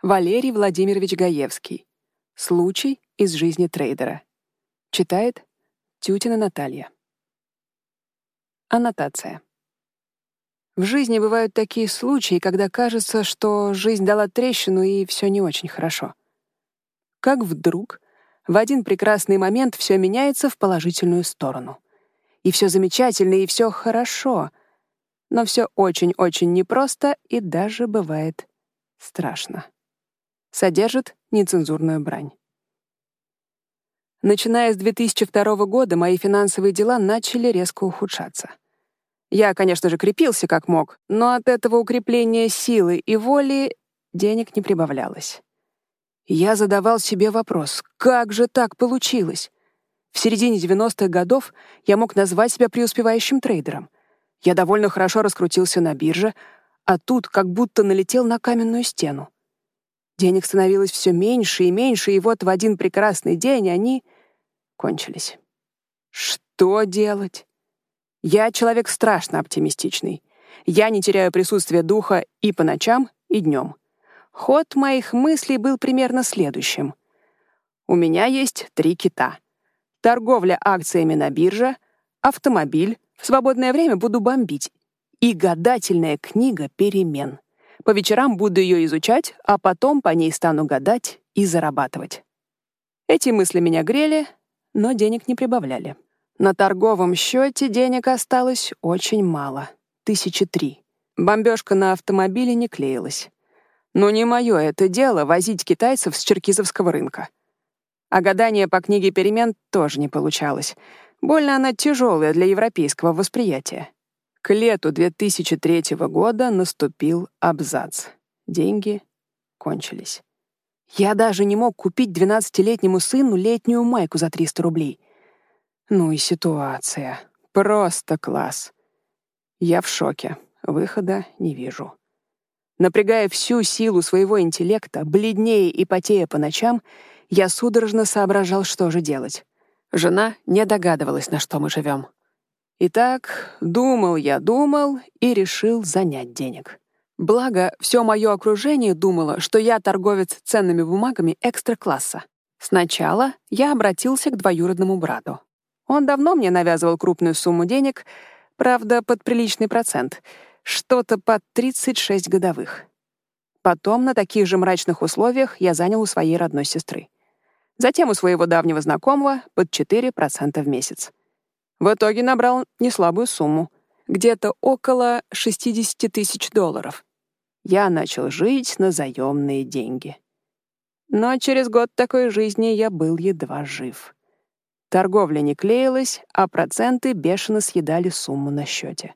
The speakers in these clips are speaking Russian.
Валерий Владимирович Гаевский. Случай из жизни трейдера. Читает Тютина Наталья. Аннотация. В жизни бывают такие случаи, когда кажется, что жизнь дала трещину и все не очень хорошо. Как вдруг в один прекрасный момент все меняется в положительную сторону. И все замечательно, и все хорошо. Но все очень-очень непросто и даже бывает страшно содержит нецензурную брань. Начиная с 2002 года мои финансовые дела начали резко ухудшаться. Я, конечно же, крепился как мог, но от этого укрепления силы и воли денег не прибавлялось. Я задавал себе вопрос, как же так получилось? В середине 90-х годов я мог назвать себя преуспевающим трейдером. Я довольно хорошо раскрутился на бирже, а тут как будто налетел на каменную стену. Денег становилось все меньше и меньше, и вот в один прекрасный день они кончились. Что делать? Я человек страшно оптимистичный. Я не теряю присутствия духа и по ночам, и днем. Ход моих мыслей был примерно следующим. У меня есть три кита. Торговля акциями на бирже, автомобиль, в свободное время буду бомбить, и гадательная книга перемен. По вечерам буду ее изучать, а потом по ней стану гадать и зарабатывать. Эти мысли меня грели, но денег не прибавляли. На торговом счете денег осталось очень мало — тысячи три. Бомбежка на автомобиле не клеилась. Но не мое это дело возить китайцев с черкизовского рынка. А гадание по книге перемен тоже не получалось. Больно она тяжелая для европейского восприятия. К лету 2003 года наступил абзац. Деньги кончились. Я даже не мог купить 12-летнему сыну летнюю майку за 300 рублей. Ну и ситуация. Просто класс. Я в шоке. Выхода не вижу. Напрягая всю силу своего интеллекта, бледнее и потея по ночам, я судорожно соображал, что же делать. Жена не догадывалась, на что мы живем. Итак, думал я, думал и решил занять денег. Благо, все мое окружение думало, что я торговец ценными бумагами экстра-класса. Сначала я обратился к двоюродному брату. Он давно мне навязывал крупную сумму денег, правда, под приличный процент, что-то под 36 годовых. Потом на таких же мрачных условиях я занял у своей родной сестры. Затем у своего давнего знакомого под 4% в месяц. В итоге набрал неслабую сумму, где-то около 60 тысяч долларов. Я начал жить на заемные деньги. Но через год такой жизни я был едва жив. Торговля не клеилась, а проценты бешено съедали сумму на счете.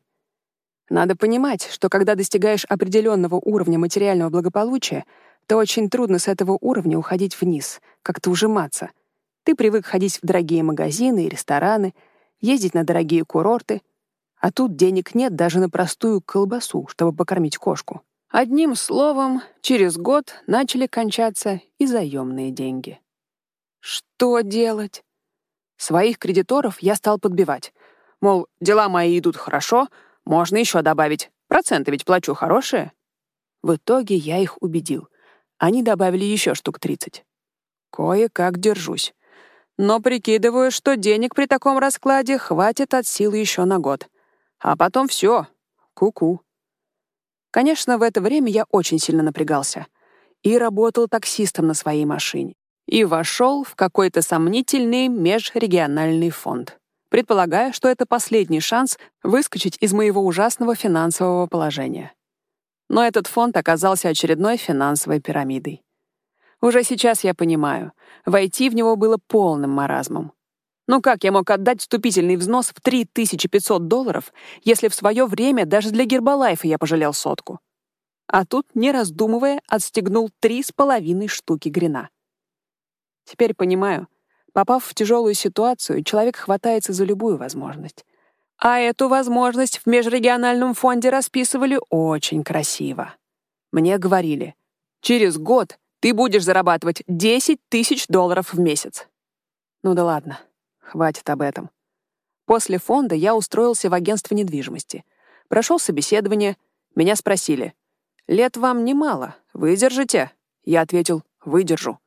Надо понимать, что когда достигаешь определенного уровня материального благополучия, то очень трудно с этого уровня уходить вниз, как-то ужиматься. Ты привык ходить в дорогие магазины и рестораны — ездить на дорогие курорты, а тут денег нет даже на простую колбасу, чтобы покормить кошку. Одним словом, через год начали кончаться и заемные деньги. Что делать? Своих кредиторов я стал подбивать. Мол, дела мои идут хорошо, можно еще добавить. Проценты ведь плачу хорошие. В итоге я их убедил. Они добавили еще штук 30. Кое-как держусь но прикидываю, что денег при таком раскладе хватит от силы еще на год. А потом все. Ку-ку. Конечно, в это время я очень сильно напрягался. И работал таксистом на своей машине. И вошел в какой-то сомнительный межрегиональный фонд. Предполагая, что это последний шанс выскочить из моего ужасного финансового положения. Но этот фонд оказался очередной финансовой пирамидой. Уже сейчас я понимаю, войти в него было полным маразмом. Ну как я мог отдать вступительный взнос в 3500 долларов, если в свое время даже для Гербалайфа я пожалел сотку? А тут, не раздумывая, отстегнул три с половиной штуки грина. Теперь понимаю, попав в тяжелую ситуацию, человек хватается за любую возможность. А эту возможность в межрегиональном фонде расписывали очень красиво. Мне говорили, через год ты будешь зарабатывать 10 тысяч долларов в месяц. Ну да ладно, хватит об этом. После фонда я устроился в агентство недвижимости. Прошел собеседование, меня спросили. «Лет вам немало, выдержите?» Я ответил «выдержу».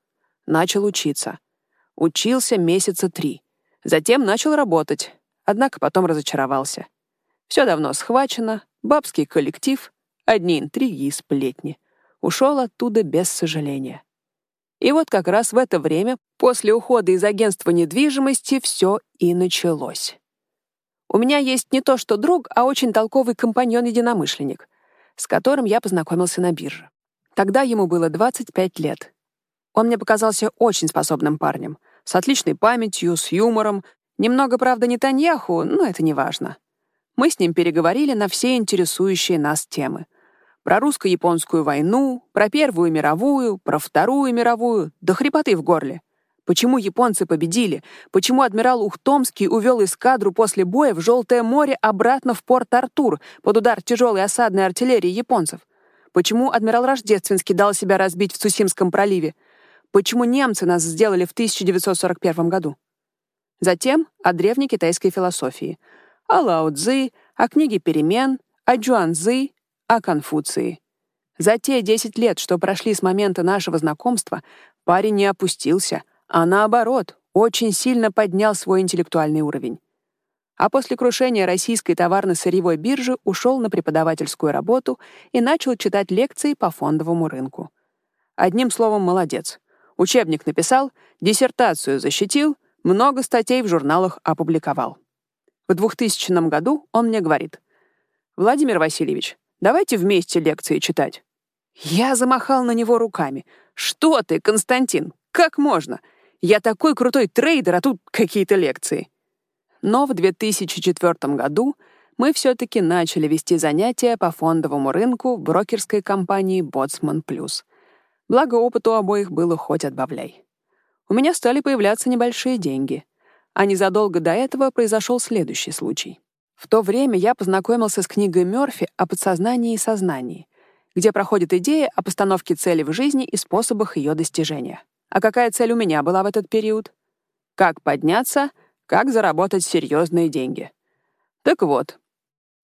Начал учиться. Учился месяца три. Затем начал работать, однако потом разочаровался. Все давно схвачено, бабский коллектив, одни интриги и сплетни. Ушел оттуда без сожаления. И вот как раз в это время, после ухода из агентства недвижимости, все и началось. У меня есть не то что друг, а очень толковый компаньон-единомышленник, с которым я познакомился на бирже. Тогда ему было 25 лет. Он мне показался очень способным парнем, с отличной памятью, с юмором, немного, правда, не Таньяху, но это не важно. Мы с ним переговорили на все интересующие нас темы. Про русско-японскую войну, про Первую мировую, про Вторую мировую, до хрипоты в горле. Почему японцы победили? Почему адмирал Ухтомский увел эскадру после боя в Желтое море обратно в порт Артур под удар тяжелой осадной артиллерии японцев? Почему адмирал Рождественский дал себя разбить в Цусимском проливе? Почему немцы нас сделали в 1941 году? Затем о древней китайской философии, о Лао Цзы, о книге «Перемен», о Цзы, о Конфуции. За те 10 лет, что прошли с момента нашего знакомства, парень не опустился — а наоборот, очень сильно поднял свой интеллектуальный уровень. А после крушения российской товарно-сырьевой биржи ушел на преподавательскую работу и начал читать лекции по фондовому рынку. Одним словом, молодец. Учебник написал, диссертацию защитил, много статей в журналах опубликовал. В 2000 году он мне говорит, «Владимир Васильевич, давайте вместе лекции читать». Я замахал на него руками. «Что ты, Константин, как можно? Я такой крутой трейдер, а тут какие-то лекции. Но в 2004 году мы все-таки начали вести занятия по фондовому рынку в брокерской компании «Боцман Плюс». Благо, опыт у обоих было хоть отбавляй. У меня стали появляться небольшие деньги. А незадолго до этого произошел следующий случай. В то время я познакомился с книгой Мёрфи о подсознании и сознании, где проходит идея о постановке цели в жизни и способах ее достижения. А какая цель у меня была в этот период? Как подняться, как заработать серьезные деньги. Так вот,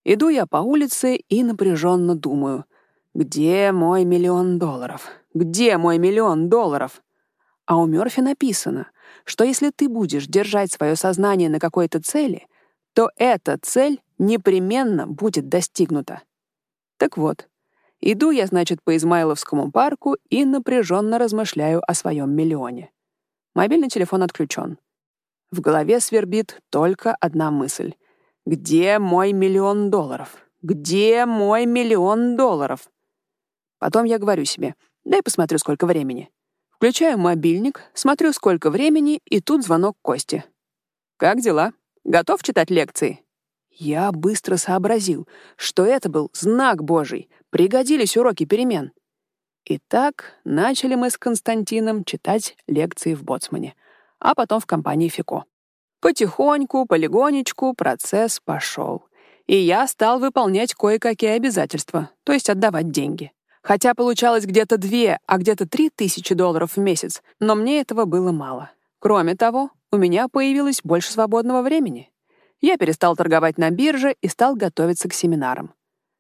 иду я по улице и напряженно думаю, где мой миллион долларов? Где мой миллион долларов? А у Мёрфи написано, что если ты будешь держать свое сознание на какой-то цели, то эта цель непременно будет достигнута. Так вот, Иду я, значит, по Измайловскому парку и напряженно размышляю о своем миллионе. Мобильный телефон отключен. В голове свербит только одна мысль. Где мой миллион долларов? Где мой миллион долларов? Потом я говорю себе, дай посмотрю, сколько времени. Включаю мобильник, смотрю, сколько времени, и тут звонок Кости. «Как дела? Готов читать лекции?» Я быстро сообразил, что это был знак Божий, пригодились уроки перемен. Итак, начали мы с Константином читать лекции в Боцмане, а потом в компании ФИКО. Потихоньку, полигонечку процесс пошел. И я стал выполнять кое-какие обязательства, то есть отдавать деньги. Хотя получалось где-то две, а где-то три тысячи долларов в месяц, но мне этого было мало. Кроме того, у меня появилось больше свободного времени. Я перестал торговать на бирже и стал готовиться к семинарам.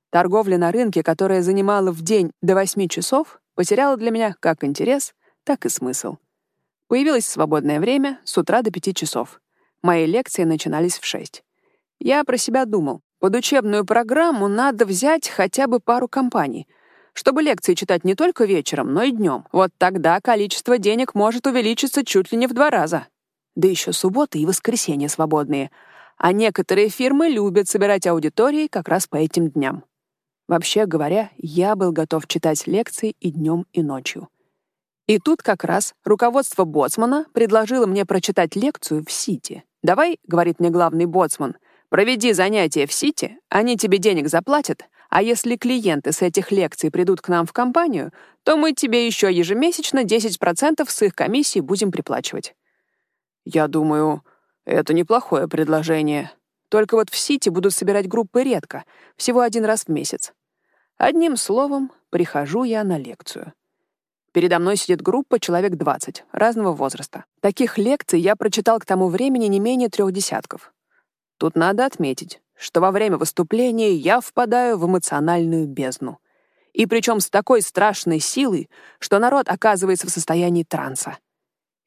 Торговля на рынке, которая занимала в день до 8 часов, потеряла для меня как интерес, так и смысл. Появилось свободное время с утра до 5 часов. Мои лекции начинались в 6. Я про себя думал, под учебную программу надо взять хотя бы пару компаний, чтобы лекции читать не только вечером, но и днем. Вот тогда количество денег может увеличиться чуть ли не в два раза. Да еще субботы и воскресенья свободные — а некоторые фирмы любят собирать аудитории как раз по этим дням. Вообще говоря, я был готов читать лекции и днем, и ночью. И тут как раз руководство боцмана предложило мне прочитать лекцию в Сити. «Давай», — говорит мне главный боцман, «проведи занятия в Сити, они тебе денег заплатят, а если клиенты с этих лекций придут к нам в компанию, то мы тебе еще ежемесячно 10% с их комиссии будем приплачивать». Я думаю, это неплохое предложение. Только вот в Сити будут собирать группы редко, всего один раз в месяц. Одним словом, прихожу я на лекцию. Передо мной сидит группа человек 20, разного возраста. Таких лекций я прочитал к тому времени не менее трех десятков. Тут надо отметить, что во время выступления я впадаю в эмоциональную бездну. И причем с такой страшной силой, что народ оказывается в состоянии транса.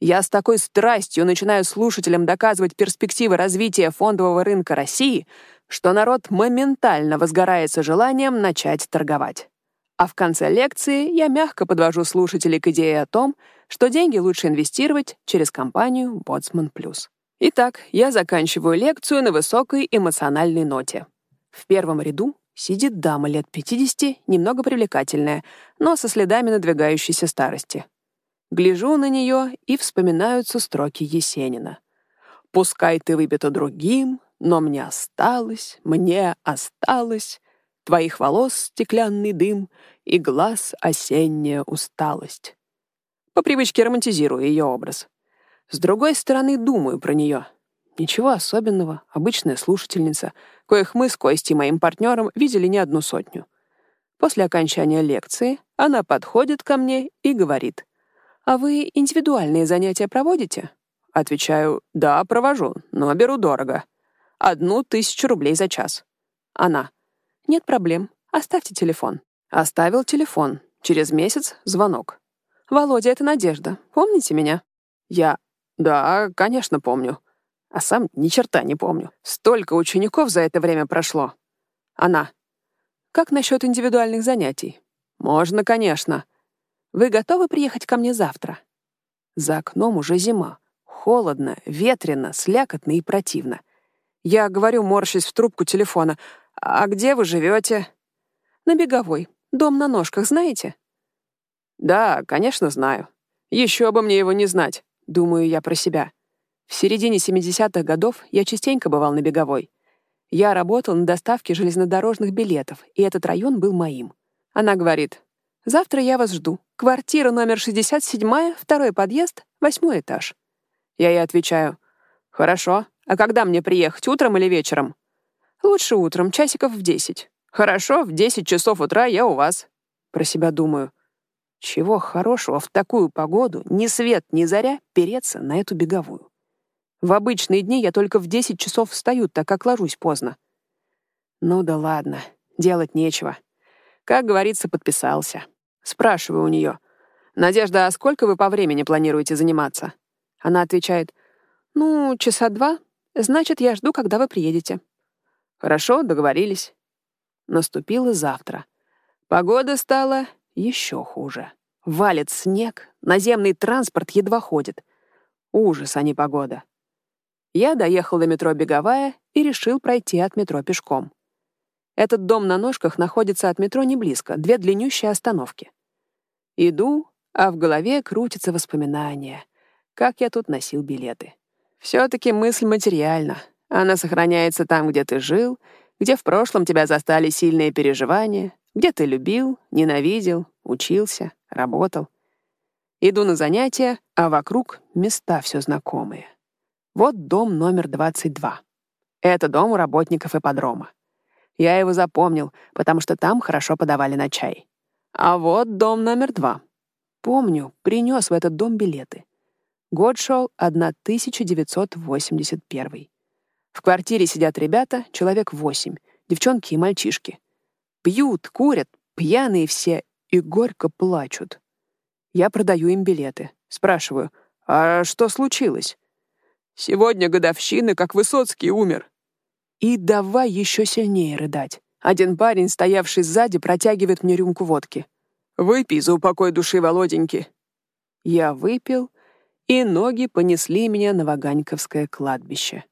Я с такой страстью начинаю слушателям доказывать перспективы развития фондового рынка России, что народ моментально возгорается желанием начать торговать. А в конце лекции я мягко подвожу слушателей к идее о том, что деньги лучше инвестировать через компанию Botsman Plus. Итак, я заканчиваю лекцию на высокой эмоциональной ноте. В первом ряду сидит дама лет 50, немного привлекательная, но со следами надвигающейся старости. Гляжу на нее и вспоминаются строки Есенина. «Пускай ты выбита другим, но мне осталось, мне осталось Твоих волос стеклянный дым и глаз осенняя усталость». По привычке романтизирую ее образ. С другой стороны, думаю про нее. Ничего особенного, обычная слушательница, коих мы с Костей, моим партнером, видели не одну сотню. После окончания лекции она подходит ко мне и говорит, «А вы индивидуальные занятия проводите?» Отвечаю, «Да, провожу, но беру дорого. Одну тысячу рублей за час». Она, «Нет проблем, оставьте телефон». Оставил телефон. Через месяц звонок. «Володя, это Надежда. Помните меня?» Я «Да, конечно, помню». А сам ни черта не помню. Столько учеников за это время прошло. Она. «Как насчет индивидуальных занятий?» «Можно, конечно. Вы готовы приехать ко мне завтра?» За окном уже зима. Холодно, ветрено, слякотно и противно. Я говорю, морщась в трубку телефона. «А где вы живете?» «На Беговой. Дом на ножках, знаете?» «Да, конечно, знаю. Еще бы мне его не знать. Думаю я про себя. В середине 70-х годов я частенько бывал на Беговой. Я работал на доставке железнодорожных билетов, и этот район был моим. Она говорит, «Завтра я вас жду. Квартира номер 67, второй подъезд, восьмой этаж». Я ей отвечаю, «Хорошо. А когда мне приехать, утром или вечером?» «Лучше утром, часиков в десять». «Хорошо, в десять часов утра я у вас». Про себя думаю, чего хорошего в такую погоду, ни свет, ни заря, переться на эту беговую? В обычные дни я только в 10 часов встаю, так как ложусь поздно. Ну да ладно, делать нечего. Как говорится, подписался. Спрашиваю у нее. «Надежда, а сколько вы по времени планируете заниматься?» Она отвечает. «Ну, часа два. Значит, я жду, когда вы приедете». «Хорошо, договорились». Наступило завтра. Погода стала еще хуже. Валит снег, наземный транспорт едва ходит. Ужас, а не погода. Я доехал до метро «Беговая» и решил пройти от метро пешком. Этот дом на ножках находится от метро не близко, две длиннющие остановки. Иду, а в голове крутятся воспоминания, как я тут носил билеты. Все-таки мысль материальна. Она сохраняется там, где ты жил, где в прошлом тебя застали сильные переживания, где ты любил, ненавидел, учился, работал. Иду на занятия, а вокруг места все знакомые. Вот дом номер 22. Это дом у работников ипподрома. Я его запомнил, потому что там хорошо подавали на чай. А вот дом номер два. Помню, принес в этот дом билеты. Год шел 1981. В квартире сидят ребята, человек восемь, девчонки и мальчишки. Пьют, курят, пьяные все и горько плачут. Я продаю им билеты. Спрашиваю, а что случилось? Сегодня годовщина, как Высоцкий умер. И давай еще сильнее рыдать. Один парень, стоявший сзади, протягивает мне рюмку водки. «Выпей за упокой души Володеньки». Я выпил, и ноги понесли меня на Ваганьковское кладбище.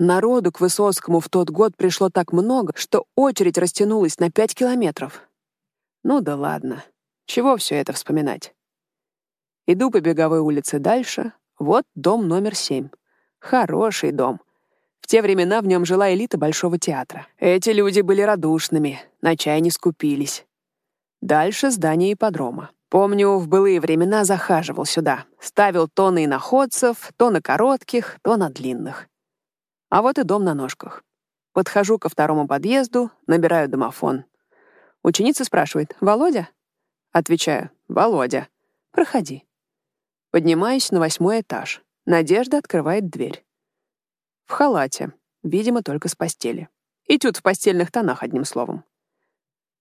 Народу к Высоцкому в тот год пришло так много, что очередь растянулась на пять километров. Ну да ладно, чего все это вспоминать? Иду по беговой улице дальше, вот дом номер семь. Хороший дом. В те времена в нем жила элита Большого театра. Эти люди были радушными, на чай не скупились. Дальше здание ипподрома. Помню, в былые времена захаживал сюда. Ставил то на иноходцев, то на коротких, то на длинных. А вот и дом на ножках. Подхожу ко второму подъезду, набираю домофон. Ученица спрашивает «Володя?» Отвечаю «Володя». «Проходи». Поднимаюсь на восьмой этаж. Надежда открывает дверь. В халате, видимо, только с постели. Этюд в постельных тонах, одним словом.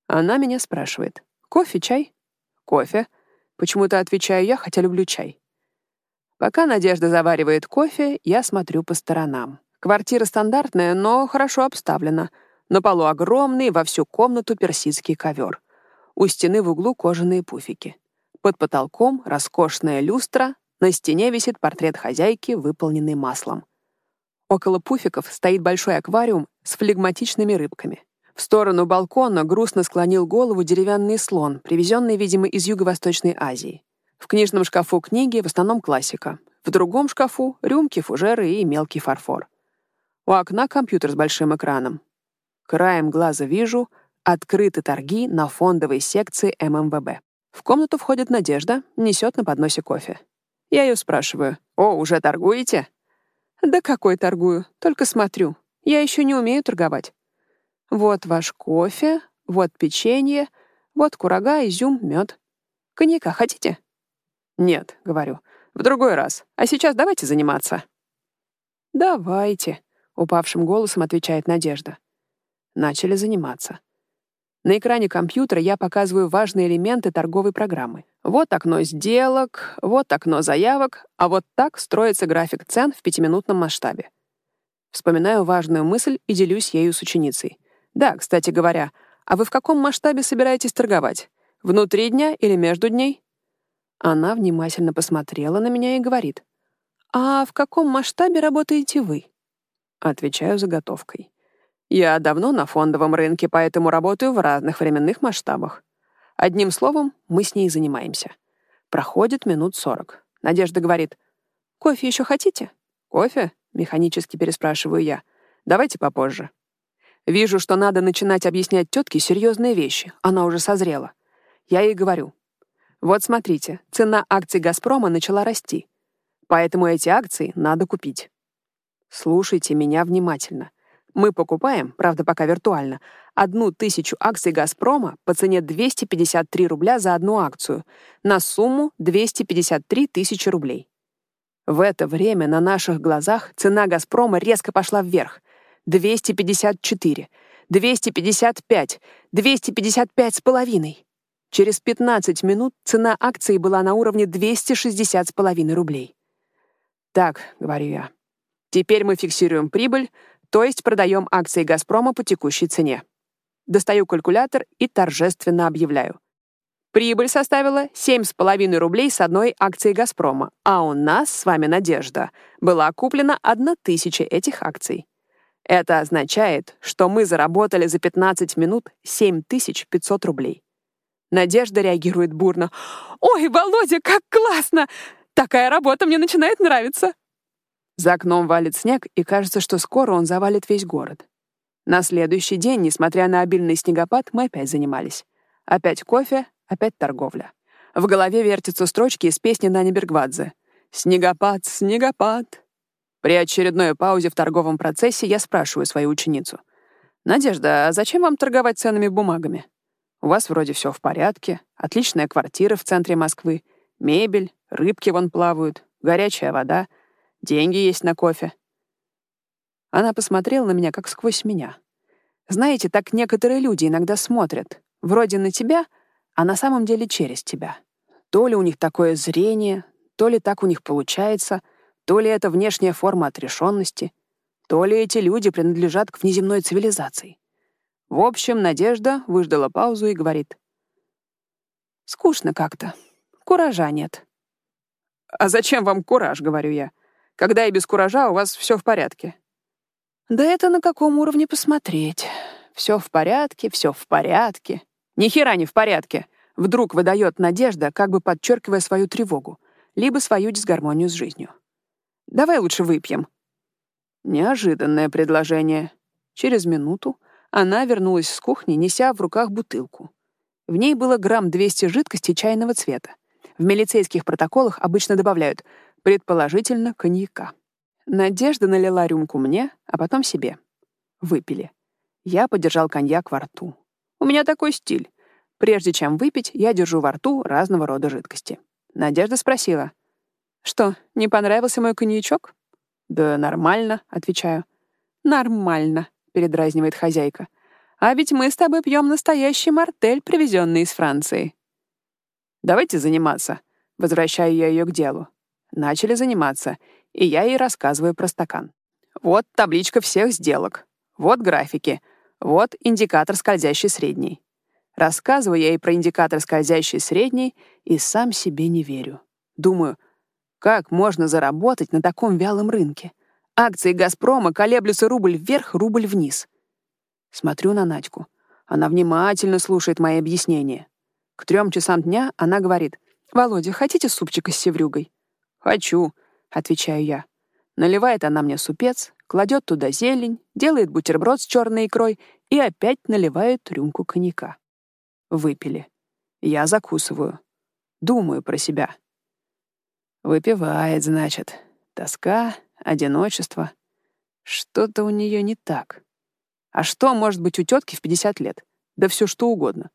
Она меня спрашивает. «Кофе, чай?» «Кофе». Почему-то отвечаю я, хотя люблю чай. Пока Надежда заваривает кофе, я смотрю по сторонам. Квартира стандартная, но хорошо обставлена. На полу огромный, во всю комнату персидский ковер. У стены в углу кожаные пуфики. Под потолком роскошная люстра, на стене висит портрет хозяйки, выполненный маслом. Около пуфиков стоит большой аквариум с флегматичными рыбками. В сторону балкона грустно склонил голову деревянный слон, привезенный, видимо, из Юго-Восточной Азии. В книжном шкафу книги в основном классика. В другом шкафу — рюмки, фужеры и мелкий фарфор. У окна компьютер с большим экраном. Краем глаза вижу — открыты торги на фондовой секции ММВБ. В комнату входит Надежда, несет на подносе кофе. Я ее спрашиваю, «О, уже торгуете?» «Да какой торгую? Только смотрю. Я еще не умею торговать». Вот ваш кофе, вот печенье, вот курага, изюм, мед. Коньяка хотите? Нет, говорю, в другой раз. А сейчас давайте заниматься. Давайте, упавшим голосом отвечает Надежда. Начали заниматься. На экране компьютера я показываю важные элементы торговой программы. Вот окно сделок, вот окно заявок, а вот так строится график цен в пятиминутном масштабе. Вспоминаю важную мысль и делюсь ею с ученицей. Да, кстати говоря, а вы в каком масштабе собираетесь торговать? Внутри дня или между дней? Она внимательно посмотрела на меня и говорит. А в каком масштабе работаете вы? Отвечаю заготовкой. Я давно на фондовом рынке, поэтому работаю в разных временных масштабах. Одним словом, мы с ней занимаемся. Проходит минут сорок. Надежда говорит, «Кофе еще хотите?» «Кофе?» — механически переспрашиваю я. «Давайте попозже». Вижу, что надо начинать объяснять тетке серьезные вещи. Она уже созрела. Я ей говорю. Вот смотрите, цена акций «Газпрома» начала расти. Поэтому эти акции надо купить. Слушайте меня внимательно. Мы покупаем, правда, пока виртуально, одну тысячу акций «Газпрома» по цене 253 рубля за одну акцию на сумму 253 тысячи рублей. В это время на наших глазах цена «Газпрома» резко пошла вверх, 254, 255, 255 с половиной. Через 15 минут цена акции была на уровне 260 с половиной рублей. Так, говорю я, теперь мы фиксируем прибыль, то есть продаем акции «Газпрома» по текущей цене. Достаю калькулятор и торжественно объявляю. Прибыль составила 7,5 рублей с одной акции «Газпрома», а у нас с вами, Надежда, была куплена одна тысяча этих акций. Это означает, что мы заработали за 15 минут 7500 рублей. Надежда реагирует бурно. «Ой, Володя, как классно! Такая работа мне начинает нравиться!» За окном валит снег, и кажется, что скоро он завалит весь город. На следующий день, несмотря на обильный снегопад, мы опять занимались. Опять кофе, опять торговля. В голове вертятся строчки из песни Нани Бергвадзе. «Снегопад, снегопад, при очередной паузе в торговом процессе я спрашиваю свою ученицу. «Надежда, а зачем вам торговать ценными бумагами? У вас вроде все в порядке, отличная квартира в центре Москвы, мебель, рыбки вон плавают, горячая вода, деньги есть на кофе». Она посмотрела на меня, как сквозь меня. Знаете, так некоторые люди иногда смотрят. Вроде на тебя, а на самом деле через тебя. То ли у них такое зрение, то ли так у них получается — то ли это внешняя форма отрешенности, то ли эти люди принадлежат к внеземной цивилизации. В общем, Надежда выждала паузу и говорит. «Скучно как-то. Куража нет». «А зачем вам кураж?» — говорю я. «Когда и без куража у вас все в порядке». «Да это на каком уровне посмотреть. Все в порядке, все в порядке. Ни хера не в порядке», — вдруг выдает Надежда, как бы подчеркивая свою тревогу, либо свою дисгармонию с жизнью. Давай лучше выпьем». Неожиданное предложение. Через минуту она вернулась с кухни, неся в руках бутылку. В ней было грамм 200 жидкости чайного цвета. В милицейских протоколах обычно добавляют, предположительно, коньяка. Надежда налила рюмку мне, а потом себе. Выпили. Я подержал коньяк во рту. У меня такой стиль. Прежде чем выпить, я держу во рту разного рода жидкости. Надежда спросила — «Что, не понравился мой коньячок?» «Да нормально», — отвечаю. «Нормально», — передразнивает хозяйка. А ведь мы с тобой пьем настоящий мартель, привезенный из Франции. Давайте заниматься. Возвращаю я ее к делу. Начали заниматься, и я ей рассказываю про стакан. Вот табличка всех сделок. Вот графики. Вот индикатор скользящий средний. Рассказываю я ей про индикатор скользящий средний и сам себе не верю. Думаю, как можно заработать на таком вялом рынке? Акции «Газпрома» колеблются рубль вверх, рубль вниз. Смотрю на Надьку. Она внимательно слушает мои объяснения. К трем часам дня она говорит, «Володя, хотите супчика с севрюгой?» «Хочу», — отвечаю я. Наливает она мне супец, кладет туда зелень, делает бутерброд с черной икрой и опять наливает рюмку коньяка. Выпили. Я закусываю. Думаю про себя. Выпивает, значит. Тоска, одиночество. Что-то у нее не так. А что может быть у тетки в 50 лет? Да все что угодно.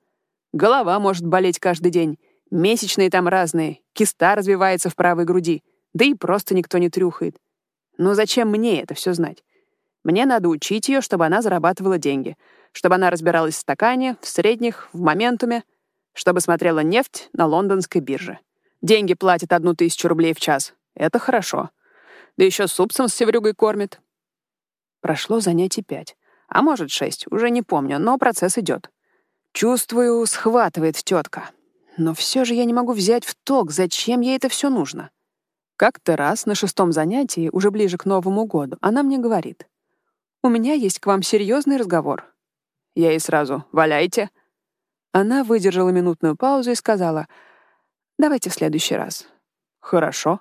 Голова может болеть каждый день, месячные там разные, киста развивается в правой груди, да и просто никто не трюхает. Но зачем мне это все знать? Мне надо учить ее, чтобы она зарабатывала деньги, чтобы она разбиралась в стакане, в средних, в моментуме, чтобы смотрела нефть на лондонской бирже. Деньги платят одну тысячу рублей в час. Это хорошо. Да еще супсом с севрюгой кормит. Прошло занятий пять. А может, шесть, уже не помню, но процесс идет. Чувствую, схватывает тетка. Но все же я не могу взять в толк, зачем ей это все нужно. Как-то раз на шестом занятии, уже ближе к Новому году, она мне говорит. «У меня есть к вам серьезный разговор». Я ей сразу «Валяйте». Она выдержала минутную паузу и сказала «Давайте в следующий раз». «Хорошо».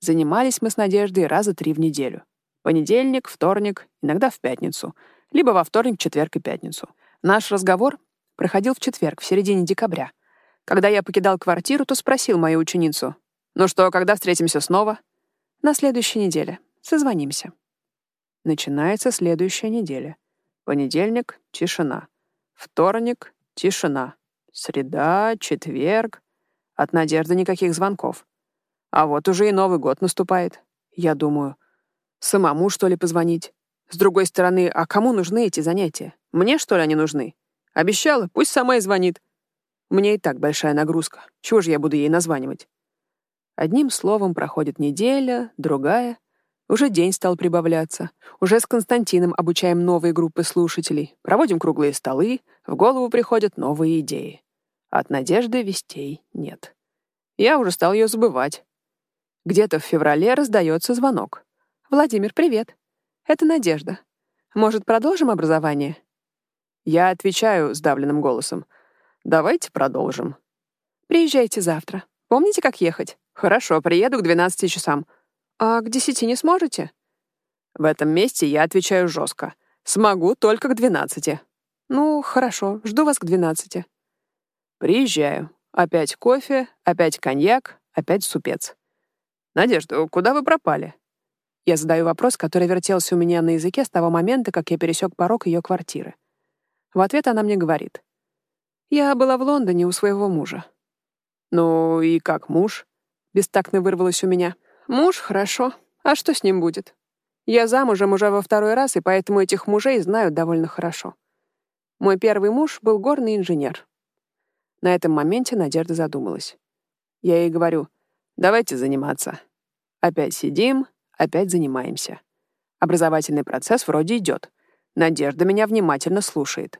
Занимались мы с Надеждой раза три в неделю. Понедельник, вторник, иногда в пятницу — либо во вторник, четверг и пятницу. Наш разговор проходил в четверг, в середине декабря. Когда я покидал квартиру, то спросил мою ученицу, «Ну что, когда встретимся снова?» «На следующей неделе. Созвонимся». Начинается следующая неделя. Понедельник — тишина. Вторник — тишина. Среда, четверг. От Надежды никаких звонков. А вот уже и Новый год наступает. Я думаю, самому, что ли, позвонить? С другой стороны, а кому нужны эти занятия? Мне, что ли, они нужны? Обещала, пусть сама и звонит. Мне и так большая нагрузка. Чего же я буду ей названивать? Одним словом, проходит неделя, другая. Уже день стал прибавляться. Уже с Константином обучаем новые группы слушателей. Проводим круглые столы, в голову приходят новые идеи. От Надежды вестей нет. Я уже стал ее забывать. Где-то в феврале раздается звонок. «Владимир, привет. Это Надежда. Может, продолжим образование?» Я отвечаю сдавленным голосом. «Давайте продолжим». «Приезжайте завтра. Помните, как ехать?» «Хорошо, приеду к 12 часам». «А к 10 не сможете?» В этом месте я отвечаю жестко. «Смогу только к 12». «Ну, хорошо, жду вас к 12». Приезжаю. Опять кофе, опять коньяк, опять супец. «Надежда, куда вы пропали?» Я задаю вопрос, который вертелся у меня на языке с того момента, как я пересек порог ее квартиры. В ответ она мне говорит. «Я была в Лондоне у своего мужа». «Ну и как муж?» Бестактно вырвалось у меня. «Муж, хорошо. А что с ним будет? Я замужем уже во второй раз, и поэтому этих мужей знаю довольно хорошо. Мой первый муж был горный инженер». На этом моменте Надежда задумалась. Я ей говорю, давайте заниматься. Опять сидим, Опять занимаемся. Образовательный процесс вроде идет. Надежда меня внимательно слушает.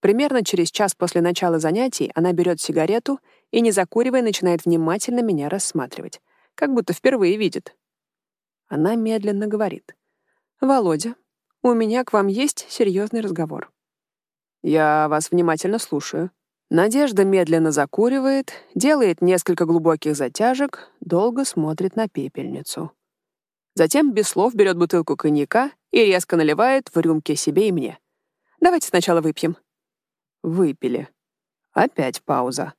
Примерно через час после начала занятий она берет сигарету и, не закуривая, начинает внимательно меня рассматривать, как будто впервые видит. Она медленно говорит. «Володя, у меня к вам есть серьезный разговор». «Я вас внимательно слушаю». Надежда медленно закуривает, делает несколько глубоких затяжек, долго смотрит на пепельницу. Затем без слов берет бутылку коньяка и резко наливает в рюмке себе и мне. «Давайте сначала выпьем». Выпили. Опять пауза.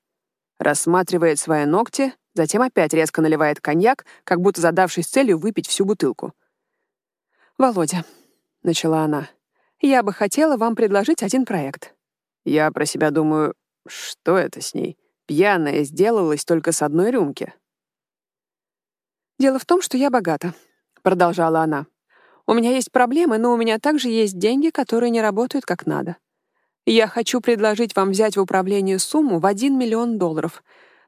Рассматривает свои ногти, затем опять резко наливает коньяк, как будто задавшись целью выпить всю бутылку. «Володя», — начала она, — «я бы хотела вам предложить один проект». Я про себя думаю, что это с ней? Пьяная сделалась только с одной рюмки. Дело в том, что я богата. — продолжала она. «У меня есть проблемы, но у меня также есть деньги, которые не работают как надо. Я хочу предложить вам взять в управление сумму в 1 миллион долларов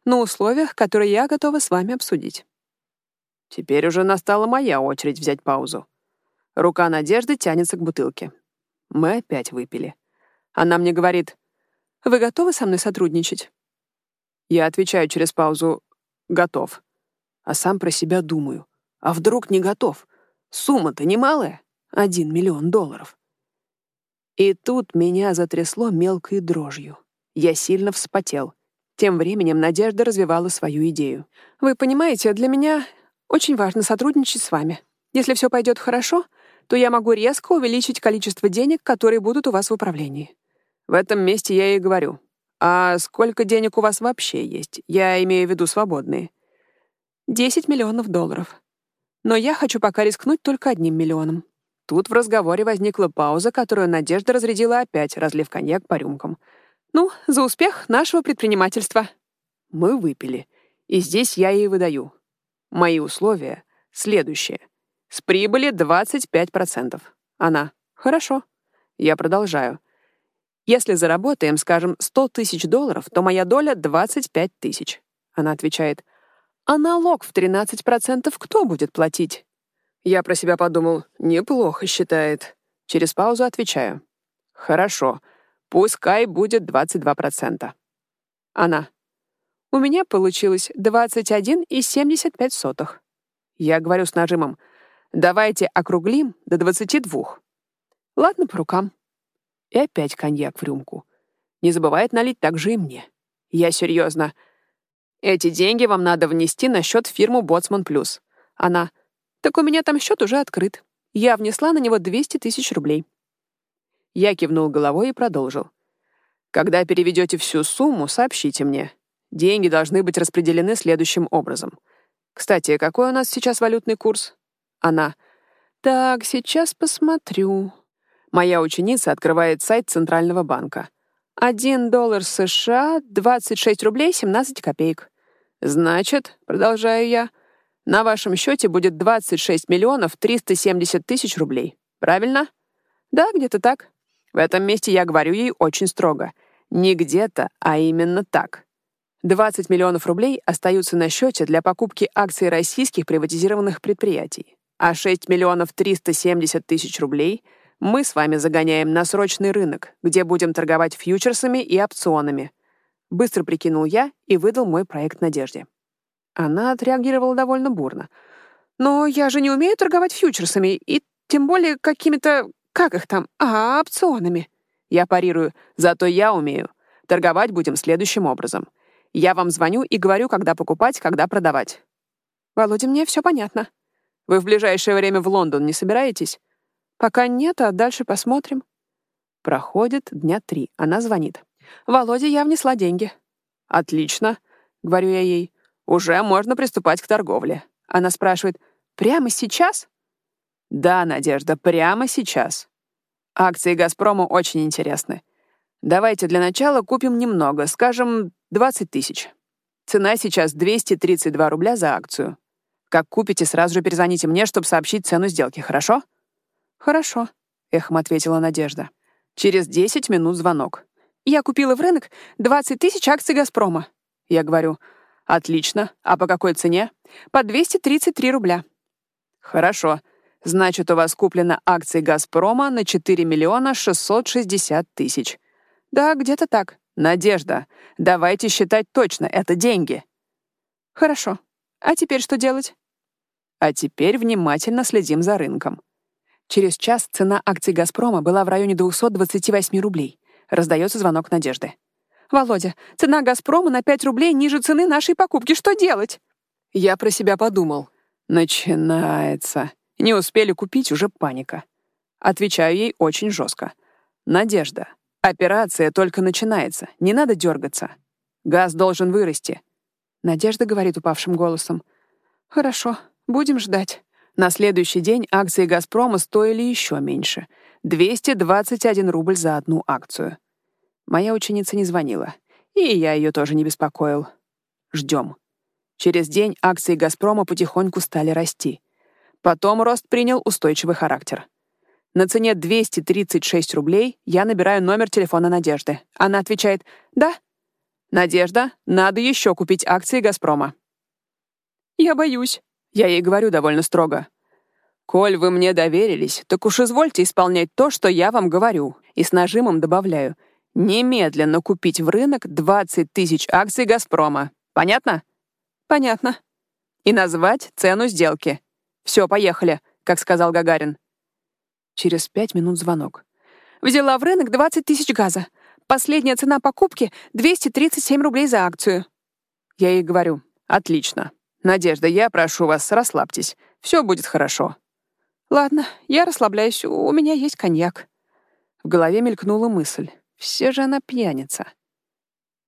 на условиях, которые я готова с вами обсудить. Теперь уже настала моя очередь взять паузу. Рука Надежды тянется к бутылке. Мы опять выпили. Она мне говорит, «Вы готовы со мной сотрудничать?» Я отвечаю через паузу, «Готов». А сам про себя думаю, а вдруг не готов? Сумма-то немалая — один миллион долларов. И тут меня затрясло мелкой дрожью. Я сильно вспотел. Тем временем Надежда развивала свою идею. «Вы понимаете, для меня очень важно сотрудничать с вами. Если все пойдет хорошо, то я могу резко увеличить количество денег, которые будут у вас в управлении». В этом месте я ей говорю. «А сколько денег у вас вообще есть? Я имею в виду свободные». «Десять миллионов долларов. Но я хочу пока рискнуть только одним миллионом». Тут в разговоре возникла пауза, которую Надежда разрядила опять, разлив коньяк по рюмкам. «Ну, за успех нашего предпринимательства». Мы выпили. И здесь я ей выдаю. Мои условия следующие. С прибыли 25%. Она. Хорошо. Я продолжаю. Если заработаем, скажем, 100 тысяч долларов, то моя доля 25 тысяч. Она отвечает. А налог в 13% кто будет платить? Я про себя подумал, неплохо считает. Через паузу отвечаю. Хорошо, пускай будет 22%. Она. У меня получилось 21,75. Я говорю с нажимом. Давайте округлим до 22. Ладно, по рукам. И опять коньяк в рюмку. Не забывает налить также и мне. Я серьезно. Эти деньги вам надо внести на счет фирму Боцман Плюс. Она. Так у меня там счет уже открыт. Я внесла на него 200 тысяч рублей. Я кивнул головой и продолжил. Когда переведете всю сумму, сообщите мне. Деньги должны быть распределены следующим образом. Кстати, какой у нас сейчас валютный курс? Она. Так, сейчас посмотрю. Моя ученица открывает сайт Центрального банка. Один доллар США, 26 рублей 17 копеек. Значит, продолжаю я, — на вашем счете будет 26 миллионов 370 тысяч рублей. Правильно? Да, где-то так. В этом месте я говорю ей очень строго. Не где-то, а именно так. 20 миллионов рублей остаются на счете для покупки акций российских приватизированных предприятий, а 6 миллионов 370 тысяч рублей мы с вами загоняем на срочный рынок, где будем торговать фьючерсами и опционами. Быстро прикинул я и выдал мой проект Надежде. Она отреагировала довольно бурно. «Но я же не умею торговать фьючерсами, и тем более какими-то, как их там, а, опционами». Я парирую, зато я умею. Торговать будем следующим образом. Я вам звоню и говорю, когда покупать, когда продавать. Володя, мне все понятно. Вы в ближайшее время в Лондон не собираетесь? Пока нет, а дальше посмотрим. Проходит дня три. Она звонит. Володя, я внесла деньги. Отлично, говорю я ей. Уже можно приступать к торговле. Она спрашивает, прямо сейчас? Да, Надежда, прямо сейчас. Акции «Газпрома» очень интересны. Давайте для начала купим немного, скажем, 20 тысяч. Цена сейчас 232 рубля за акцию. Как купите, сразу же перезвоните мне, чтобы сообщить цену сделки, хорошо? Хорошо, эхом ответила Надежда. Через 10 минут звонок. Я купила в рынок 20 тысяч акций «Газпрома». Я говорю, Отлично. А по какой цене? По 233 рубля. Хорошо. Значит, у вас куплено акции «Газпрома» на 4 миллиона 660 тысяч. Да, где-то так. Надежда, давайте считать точно, это деньги. Хорошо. А теперь что делать? А теперь внимательно следим за рынком. Через час цена акций «Газпрома» была в районе 228 рублей. Раздается звонок Надежды. «Володя, цена «Газпрома» на 5 рублей ниже цены нашей покупки. Что делать?» Я про себя подумал. Начинается. Не успели купить, уже паника. Отвечаю ей очень жестко. «Надежда, операция только начинается. Не надо дергаться. Газ должен вырасти». Надежда говорит упавшим голосом. «Хорошо, будем ждать». На следующий день акции «Газпрома» стоили еще меньше. 221 рубль за одну акцию. Моя ученица не звонила, и я ее тоже не беспокоил. Ждем. Через день акции «Газпрома» потихоньку стали расти. Потом рост принял устойчивый характер. На цене 236 рублей я набираю номер телефона Надежды. Она отвечает «Да». «Надежда, надо еще купить акции «Газпрома». «Я боюсь». Я ей говорю довольно строго. «Коль вы мне доверились, так уж извольте исполнять то, что я вам говорю». И с нажимом добавляю «Немедленно купить в рынок 20 тысяч акций «Газпрома». Понятно?» «Понятно». И назвать цену сделки. Все, поехали, как сказал Гагарин. Через пять минут звонок. Взяла в рынок 20 тысяч газа. Последняя цена покупки — 237 рублей за акцию. Я ей говорю, отлично. Надежда, я прошу вас, расслабьтесь. Все будет хорошо. Ладно, я расслабляюсь, у меня есть коньяк. В голове мелькнула мысль. Все же она пьяница.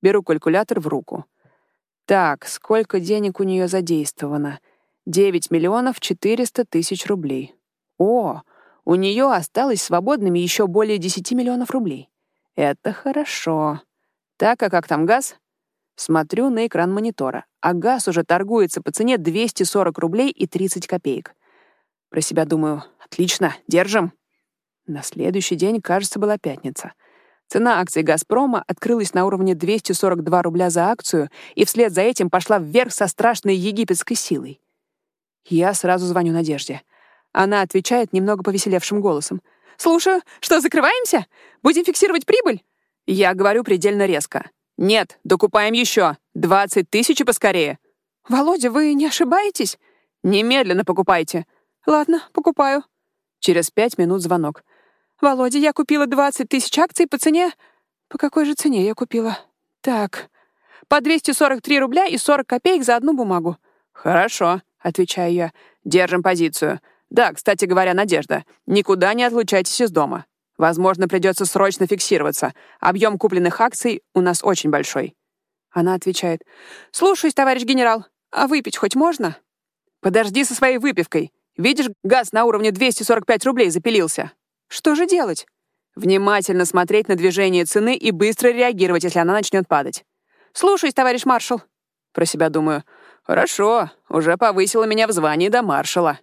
Беру калькулятор в руку. Так, сколько денег у нее задействовано? 9 миллионов 400 тысяч рублей. О, у нее осталось свободными еще более 10 миллионов рублей. Это хорошо. Так, а как там газ? Смотрю на экран монитора, а газ уже торгуется по цене 240 рублей и 30 копеек. Про себя думаю, отлично, держим. На следующий день, кажется, была пятница. Цена акций «Газпрома» открылась на уровне 242 рубля за акцию и вслед за этим пошла вверх со страшной египетской силой. Я сразу звоню Надежде — она отвечает немного повеселевшим голосом. «Слушаю. Что, закрываемся? Будем фиксировать прибыль?» Я говорю предельно резко. «Нет, докупаем еще. Двадцать тысяч и поскорее». «Володя, вы не ошибаетесь?» «Немедленно покупайте». «Ладно, покупаю». Через пять минут звонок. «Володя, я купила двадцать тысяч акций по цене...» «По какой же цене я купила?» «Так, по 243 рубля и 40 копеек за одну бумагу». «Хорошо», — отвечаю я. «Держим позицию. Да, кстати говоря, Надежда, никуда не отлучайтесь из дома. Возможно, придется срочно фиксироваться. Объем купленных акций у нас очень большой. Она отвечает. «Слушаюсь, товарищ генерал. А выпить хоть можно?» «Подожди со своей выпивкой. Видишь, газ на уровне 245 рублей запилился». «Что же делать?» «Внимательно смотреть на движение цены и быстро реагировать, если она начнет падать». «Слушаюсь, товарищ маршал». Про себя думаю. «Хорошо, уже повысила меня в звании до маршала».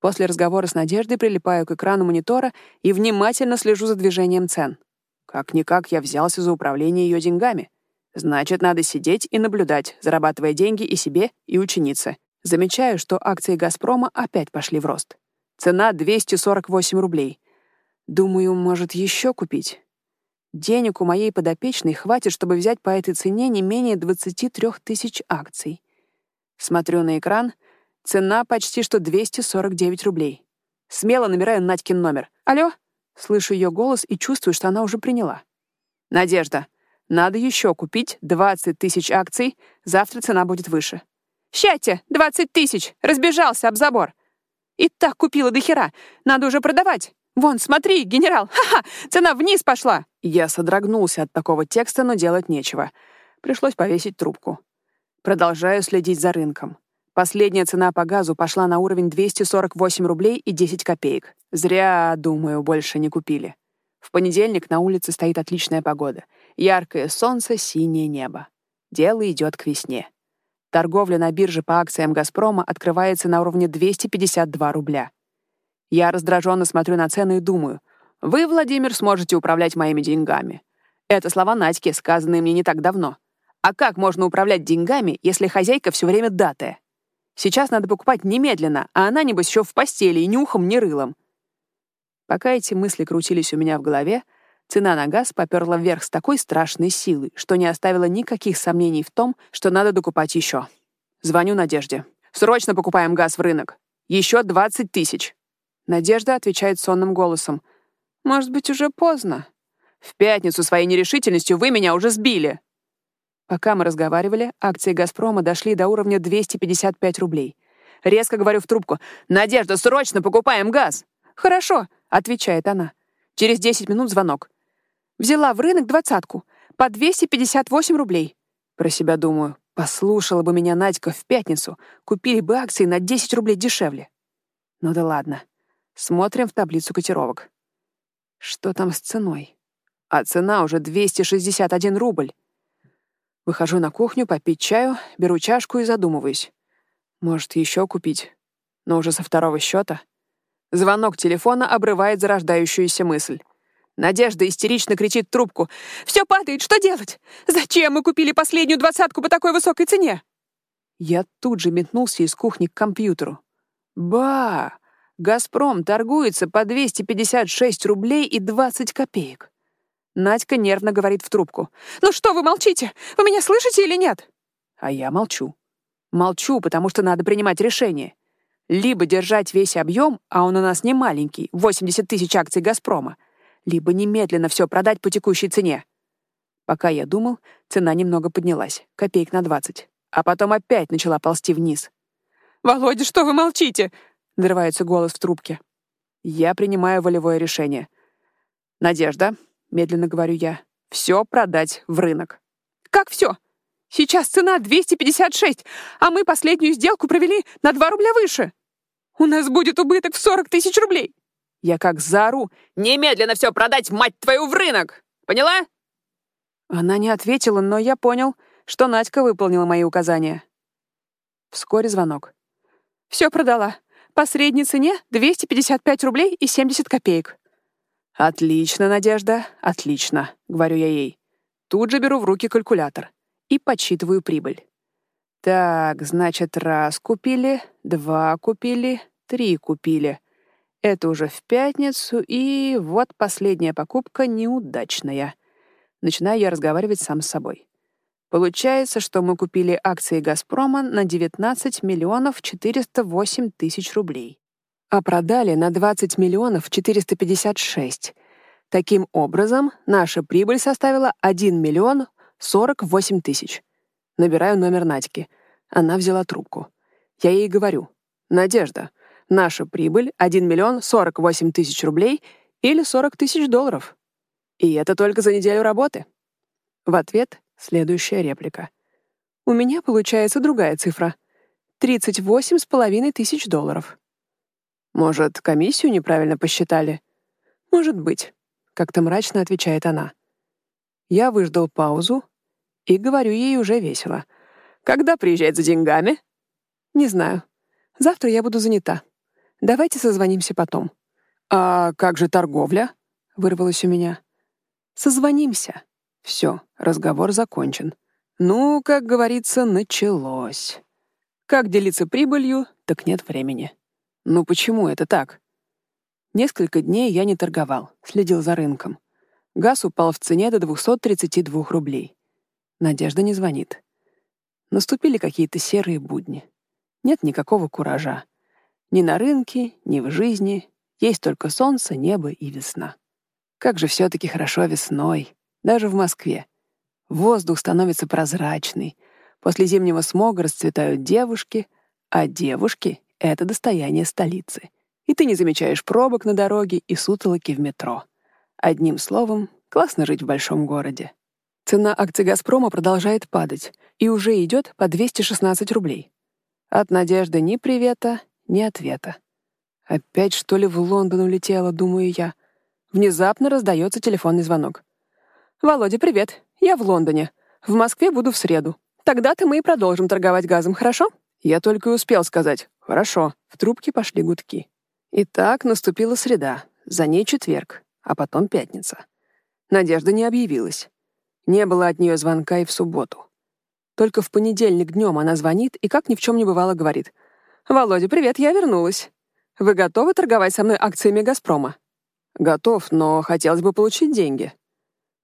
После разговора с Надеждой прилипаю к экрану монитора и внимательно слежу за движением цен. Как-никак я взялся за управление ее деньгами. Значит, надо сидеть и наблюдать, зарабатывая деньги и себе, и ученице. Замечаю, что акции «Газпрома» опять пошли в рост. Цена 248 рублей. Думаю, может, еще купить? Денег у моей подопечной хватит, чтобы взять по этой цене не менее 23 тысяч акций. Смотрю на экран — Цена почти что 249 рублей. Смело набираю Надькин номер. «Алло?» Слышу ее голос и чувствую, что она уже приняла. «Надежда, надо еще купить 20 тысяч акций, завтра цена будет выше». «Щайте, 20 тысяч! Разбежался об забор!» «И так купила до хера! Надо уже продавать! Вон, смотри, генерал! Ха-ха! Цена вниз пошла!» Я содрогнулся от такого текста, но делать нечего. Пришлось повесить трубку. Продолжаю следить за рынком. Последняя цена по газу пошла на уровень 248 рублей и 10 копеек. Зря, думаю, больше не купили. В понедельник на улице стоит отличная погода. Яркое солнце, синее небо. Дело идет к весне. Торговля на бирже по акциям «Газпрома» открывается на уровне 252 рубля. Я раздраженно смотрю на цены и думаю, вы, Владимир, сможете управлять моими деньгами. Это слова Надьки, сказанные мне не так давно. А как можно управлять деньгами, если хозяйка все время датая? Сейчас надо покупать немедленно, а она, небось, еще в постели и нюхом, ни рылом. Пока эти мысли крутились у меня в голове, цена на газ поперла вверх с такой страшной силой, что не оставила никаких сомнений в том, что надо докупать еще. Звоню Надежде. «Срочно покупаем газ в рынок. Еще 20 тысяч». Надежда отвечает сонным голосом. «Может быть, уже поздно?» «В пятницу своей нерешительностью вы меня уже сбили». Пока мы разговаривали, акции «Газпрома» дошли до уровня 255 рублей. Резко говорю в трубку. «Надежда, срочно покупаем газ!» «Хорошо», — отвечает она. Через 10 минут звонок. «Взяла в рынок двадцатку. По 258 рублей». Про себя думаю. Послушала бы меня Надька в пятницу, купили бы акции на 10 рублей дешевле. Ну да ладно. Смотрим в таблицу котировок. Что там с ценой? А цена уже 261 рубль. Выхожу на кухню попить чаю, беру чашку и задумываюсь. Может, еще купить? Но уже со второго счета. Звонок телефона обрывает зарождающуюся мысль. Надежда истерично кричит трубку. «Все падает, что делать? Зачем мы купили последнюю двадцатку по такой высокой цене?» Я тут же метнулся из кухни к компьютеру. «Ба! Газпром торгуется по 256 рублей и 20 копеек». Надька нервно говорит в трубку. «Ну что вы молчите? Вы меня слышите или нет?» А я молчу. Молчу, потому что надо принимать решение. Либо держать весь объем, а он у нас не маленький, 80 тысяч акций «Газпрома», либо немедленно все продать по текущей цене. Пока я думал, цена немного поднялась, копеек на 20, а потом опять начала ползти вниз. «Володя, что вы молчите?» — нарывается голос в трубке. Я принимаю волевое решение. «Надежда», — медленно говорю я, — «все продать в рынок». «Как все? Сейчас цена 256, а мы последнюю сделку провели на 2 рубля выше. У нас будет убыток в 40 тысяч рублей. Я как заору. Немедленно все продать, мать твою, в рынок! Поняла? Она не ответила, но я понял, что Надька выполнила мои указания. Вскоре звонок. Все продала. По средней цене 255 рублей и 70 копеек. «Отлично, Надежда, отлично», — говорю я ей. Тут же беру в руки калькулятор и подсчитываю прибыль. Так, значит, раз купили, два купили, три купили. Это уже в пятницу, и вот последняя покупка неудачная. Начинаю я разговаривать сам с собой. Получается, что мы купили акции «Газпрома» на 19 миллионов 408 тысяч рублей, а продали на 20 миллионов 456. Таким образом, наша прибыль составила 1 миллион 48 тысяч. Набираю номер Надьки. Она взяла трубку. Я ей говорю. «Надежда, наша прибыль — 1 миллион 48 тысяч рублей или 40 тысяч долларов. И это только за неделю работы». В ответ следующая реплика. «У меня получается другая цифра. 38 с половиной тысяч долларов». «Может, комиссию неправильно посчитали?» «Может быть», — как-то мрачно отвечает она. Я выждал паузу и говорю ей уже весело. «Когда приезжать за деньгами?» «Не знаю. Завтра я буду занята. Давайте созвонимся потом». «А как же торговля?» — вырвалось у меня. «Созвонимся». Все, разговор закончен. Ну, как говорится, началось. Как делиться прибылью, так нет времени. Ну почему это так? Несколько дней я не торговал, следил за рынком. Газ упал в цене до 232 рублей. Надежда не звонит. Наступили какие-то серые будни. Нет никакого куража. Ни на рынке, ни в жизни. Есть только солнце, небо и весна. Как же все таки хорошо весной, даже в Москве. Воздух становится прозрачный. После зимнего смога расцветают девушки, а девушки — это достояние столицы. И ты не замечаешь пробок на дороге и сутолоки в метро. Одним словом, классно жить в большом городе. Цена акций «Газпрома» продолжает падать и уже идет по 216 рублей. От Надежды ни привета, ни ответа. Опять, что ли, в Лондон улетела, думаю я. Внезапно раздается телефонный звонок. «Володя, привет. Я в Лондоне. В Москве буду в среду. Тогда-то мы и продолжим торговать газом, хорошо?» Я только и успел сказать «хорошо». В трубке пошли гудки. Итак, наступила среда, за ней четверг а потом пятница. Надежда не объявилась. Не было от нее звонка и в субботу. Только в понедельник днем она звонит и, как ни в чем не бывало, говорит. «Володя, привет, я вернулась. Вы готовы торговать со мной акциями «Газпрома»?» «Готов, но хотелось бы получить деньги».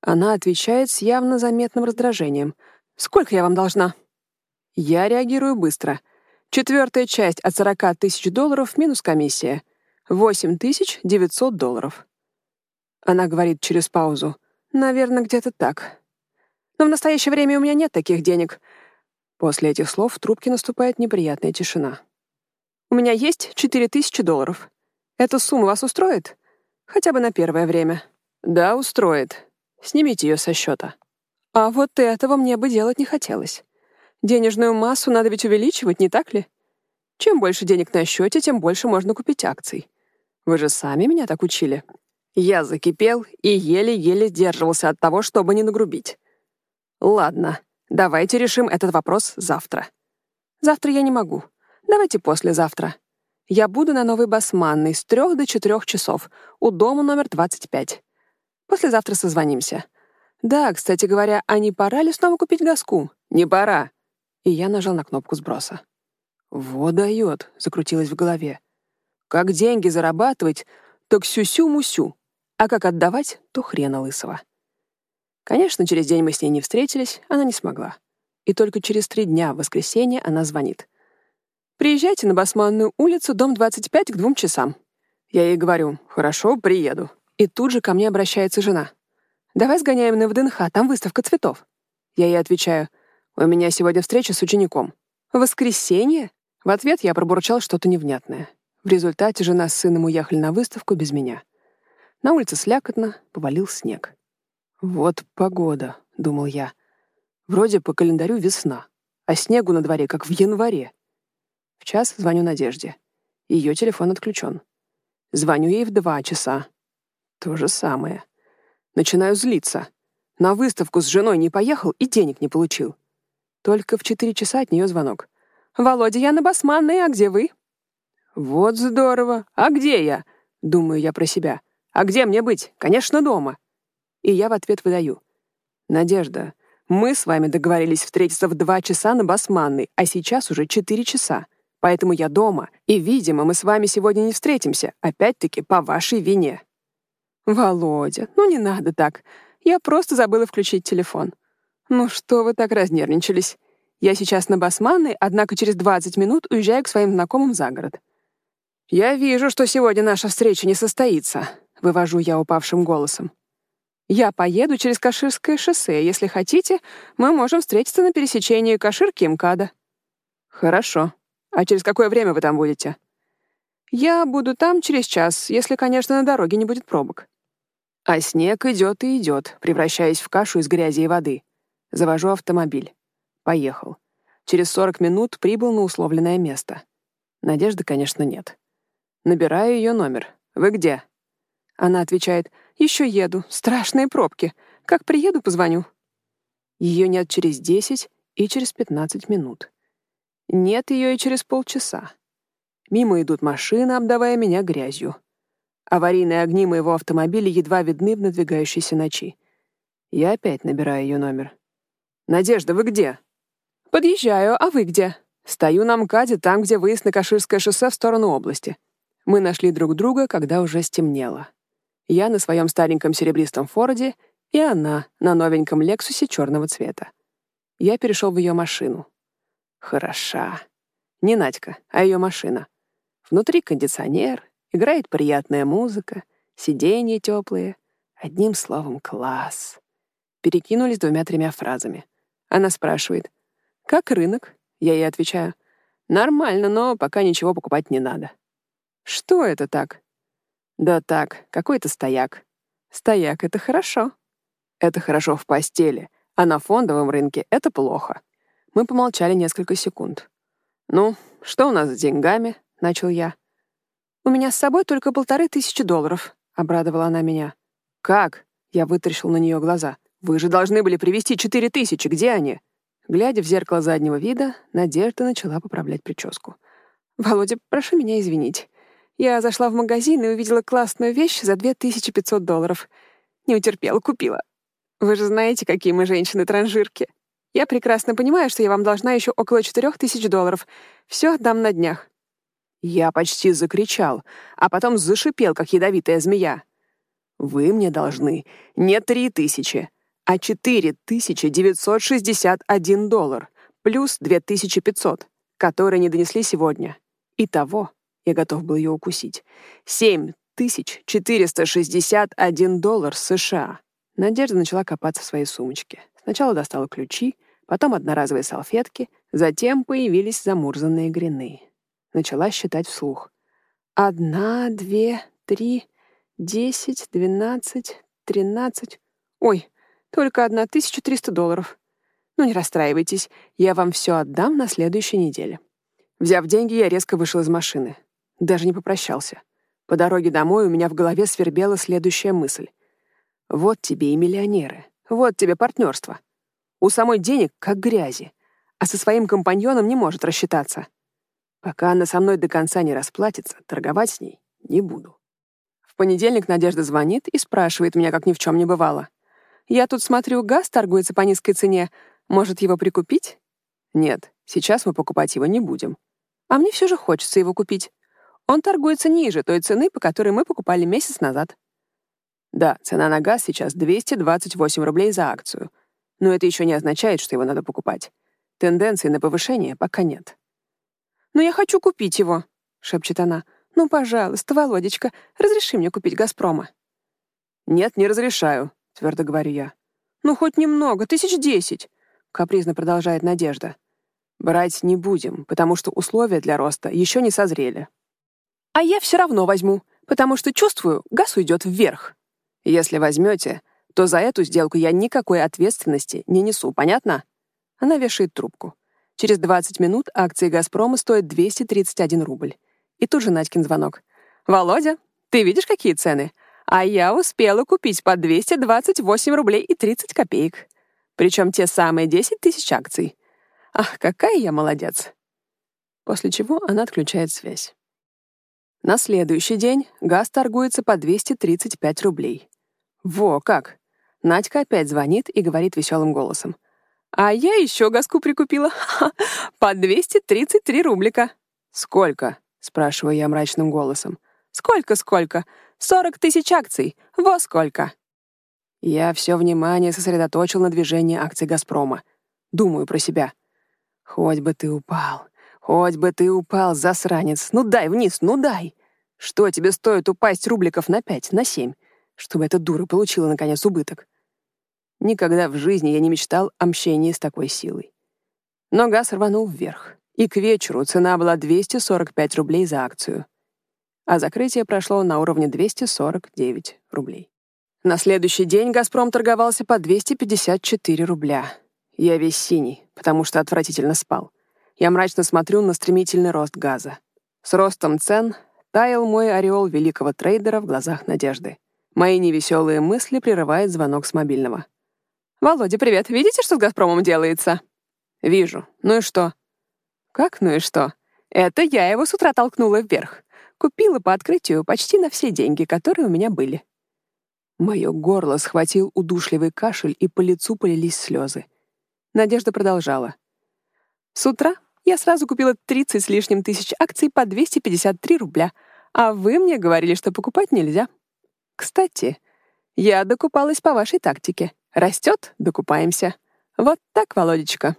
Она отвечает с явно заметным раздражением. «Сколько я вам должна?» Я реагирую быстро. Четвертая часть от 40 тысяч долларов минус комиссия. 8 тысяч 900 долларов. Она говорит через паузу. «Наверное, где-то так. Но в настоящее время у меня нет таких денег». После этих слов в трубке наступает неприятная тишина. «У меня есть четыре тысячи долларов. Эта сумма вас устроит? Хотя бы на первое время». «Да, устроит. Снимите ее со счета». «А вот этого мне бы делать не хотелось. Денежную массу надо ведь увеличивать, не так ли? Чем больше денег на счете, тем больше можно купить акций. Вы же сами меня так учили». Я закипел и еле-еле сдерживался от того, чтобы не нагрубить. Ладно, давайте решим этот вопрос завтра. Завтра я не могу. Давайте послезавтра. Я буду на Новой Басманной с трех до четырех часов, у дома номер 25. Послезавтра созвонимся. Да, кстати говоря, а не пора ли снова купить газку? Не пора. И я нажал на кнопку сброса. «Вот дает», — закрутилось в голове. «Как деньги зарабатывать, так сюсю-мусю, а как отдавать, то хрена лысого». Конечно, через день мы с ней не встретились, она не смогла. И только через три дня, в воскресенье, она звонит. «Приезжайте на Басманную улицу, дом 25, к двум часам». Я ей говорю, «Хорошо, приеду». И тут же ко мне обращается жена. «Давай сгоняем на ВДНХ, там выставка цветов». Я ей отвечаю, «У меня сегодня встреча с учеником». «Воскресенье?» В ответ я пробурчал что-то невнятное. В результате жена с сыном уехали на выставку без меня. На улице слякотно, повалил снег. «Вот погода», — думал я. «Вроде по календарю весна, а снегу на дворе, как в январе». В час звоню Надежде. Ее телефон отключен. Звоню ей в два часа. То же самое. Начинаю злиться. На выставку с женой не поехал и денег не получил. Только в четыре часа от нее звонок. «Володя, я на Басманной, а где вы?» «Вот здорово! А где я?» — думаю я про себя. «А где мне быть? Конечно, дома!» И я в ответ выдаю. «Надежда, мы с вами договорились встретиться в два часа на Басманной, а сейчас уже четыре часа. Поэтому я дома, и, видимо, мы с вами сегодня не встретимся, опять-таки по вашей вине». «Володя, ну не надо так. Я просто забыла включить телефон. Ну что вы так разнервничались? Я сейчас на Басманной, однако через 20 минут уезжаю к своим знакомым за город. «Я вижу, что сегодня наша встреча не состоится», — вывожу я упавшим голосом. «Я поеду через Каширское шоссе. Если хотите, мы можем встретиться на пересечении Каширки и МКАДа». «Хорошо. А через какое время вы там будете?» «Я буду там через час, если, конечно, на дороге не будет пробок». А снег идет и идет, превращаясь в кашу из грязи и воды. Завожу автомобиль. Поехал. Через 40 минут прибыл на условленное место. Надежды, конечно, нет. Набираю ее номер. «Вы где?» Она отвечает, «Еще еду. Страшные пробки. Как приеду, позвоню». Ее нет через 10 и через 15 минут. Нет ее и через полчаса. Мимо идут машины, обдавая меня грязью. Аварийные огни моего автомобиля едва видны в надвигающейся ночи. Я опять набираю ее номер. «Надежда, вы где?» «Подъезжаю, а вы где?» «Стою на МКАДе, там, где выезд на Каширское шоссе в сторону области». Мы нашли друг друга, когда уже стемнело. Я на своем стареньком серебристом Форде, и она на новеньком Лексусе черного цвета. Я перешел в ее машину. Хороша. Не Надька, а ее машина. Внутри кондиционер, играет приятная музыка, сиденья теплые. Одним словом, класс. Перекинулись двумя-тремя фразами. Она спрашивает, «Как рынок?» Я ей отвечаю, «Нормально, но пока ничего покупать не надо». «Что это так?» «Да так, какой-то стояк». «Стояк — это хорошо». «Это хорошо в постели, а на фондовом рынке это плохо». Мы помолчали несколько секунд. «Ну, что у нас с деньгами?» — начал я. «У меня с собой только полторы тысячи долларов», — обрадовала она меня. «Как?» — я вытаращил на нее глаза. «Вы же должны были привезти четыре тысячи. Где они?» Глядя в зеркало заднего вида, Надежда начала поправлять прическу. «Володя, прошу меня извинить. Я зашла в магазин и увидела классную вещь за 2500 долларов. Не утерпела, купила. Вы же знаете, какие мы женщины-транжирки. Я прекрасно понимаю, что я вам должна еще около 4000 долларов. Все отдам на днях». Я почти закричал, а потом зашипел, как ядовитая змея. «Вы мне должны не три тысячи, а 4961 доллар плюс 2500, которые не донесли сегодня. Итого, я готов был ее укусить, 7461 доллар США. Надежда начала копаться в своей сумочке. Сначала достала ключи, потом одноразовые салфетки, затем появились замурзанные грины. Начала считать вслух. Одна, две, три, десять, двенадцать, тринадцать. Ой, только 1300 долларов. Ну, не расстраивайтесь, я вам все отдам на следующей неделе. Взяв деньги, я резко вышел из машины. Даже не попрощался. По дороге домой у меня в голове свербела следующая мысль. Вот тебе и миллионеры. Вот тебе партнерство. У самой денег как грязи, а со своим компаньоном не может рассчитаться. Пока она со мной до конца не расплатится, торговать с ней не буду. В понедельник Надежда звонит и спрашивает меня, как ни в чем не бывало. «Я тут смотрю, газ торгуется по низкой цене. Может, его прикупить?» «Нет, сейчас мы покупать его не будем. А мне все же хочется его купить. Он торгуется ниже той цены, по которой мы покупали месяц назад». Да, цена на газ сейчас 228 рублей за акцию. Но это еще не означает, что его надо покупать. Тенденции на повышение пока нет. «Но я хочу купить его», — шепчет она. «Ну, пожалуйста, Володечка, разреши мне купить «Газпрома». «Нет, не разрешаю», — твердо говорю я. «Ну, хоть немного, тысяч десять», — капризно продолжает Надежда. «Брать не будем, потому что условия для роста еще не созрели». «А я все равно возьму, потому что чувствую, газ уйдет вверх». «Если возьмете, то за эту сделку я никакой ответственности не несу, понятно?» Она вешает трубку. Через 20 минут акции «Газпрома» стоят 231 рубль. И тут же Надькин звонок. «Володя, ты видишь, какие цены? А я успела купить по 228 рублей и 30 копеек. Причем те самые 10 тысяч акций. Ах, какая я молодец!» После чего она отключает связь. На следующий день газ торгуется по 235 рублей. Во, как! Надька опять звонит и говорит веселым голосом. А я еще газку прикупила. По 233 рублика. Сколько? Спрашиваю я мрачным голосом. Сколько-сколько? 40 тысяч акций. Во сколько? Я все внимание сосредоточил на движении акций «Газпрома». Думаю про себя. Хоть бы ты упал. Хоть бы ты упал, засранец. Ну дай вниз, ну дай. Что тебе стоит упасть рубликов на пять, на семь, чтобы эта дура получила, наконец, убыток? Никогда в жизни я не мечтал о мщении с такой силой. Но газ рванул вверх, и к вечеру цена была 245 рублей за акцию, а закрытие прошло на уровне 249 рублей. На следующий день «Газпром» торговался по 254 рубля. Я весь синий, потому что отвратительно спал. Я мрачно смотрю на стремительный рост газа. С ростом цен таял мой ореол великого трейдера в глазах Надежды. Мои невеселые мысли прерывает звонок с мобильного. «Володя, привет. Видите, что с «Газпромом» делается?» «Вижу. Ну и что?» «Как ну и что? Это я его с утра толкнула вверх. Купила по открытию почти на все деньги, которые у меня были». Мое горло схватил удушливый кашель, и по лицу полились слезы. Надежда продолжала. «С утра я сразу купила 30 с лишним тысяч акций по 253 рубля, а вы мне говорили, что покупать нельзя. Кстати, я докупалась по вашей тактике. Растет — докупаемся. Вот так, Володечка».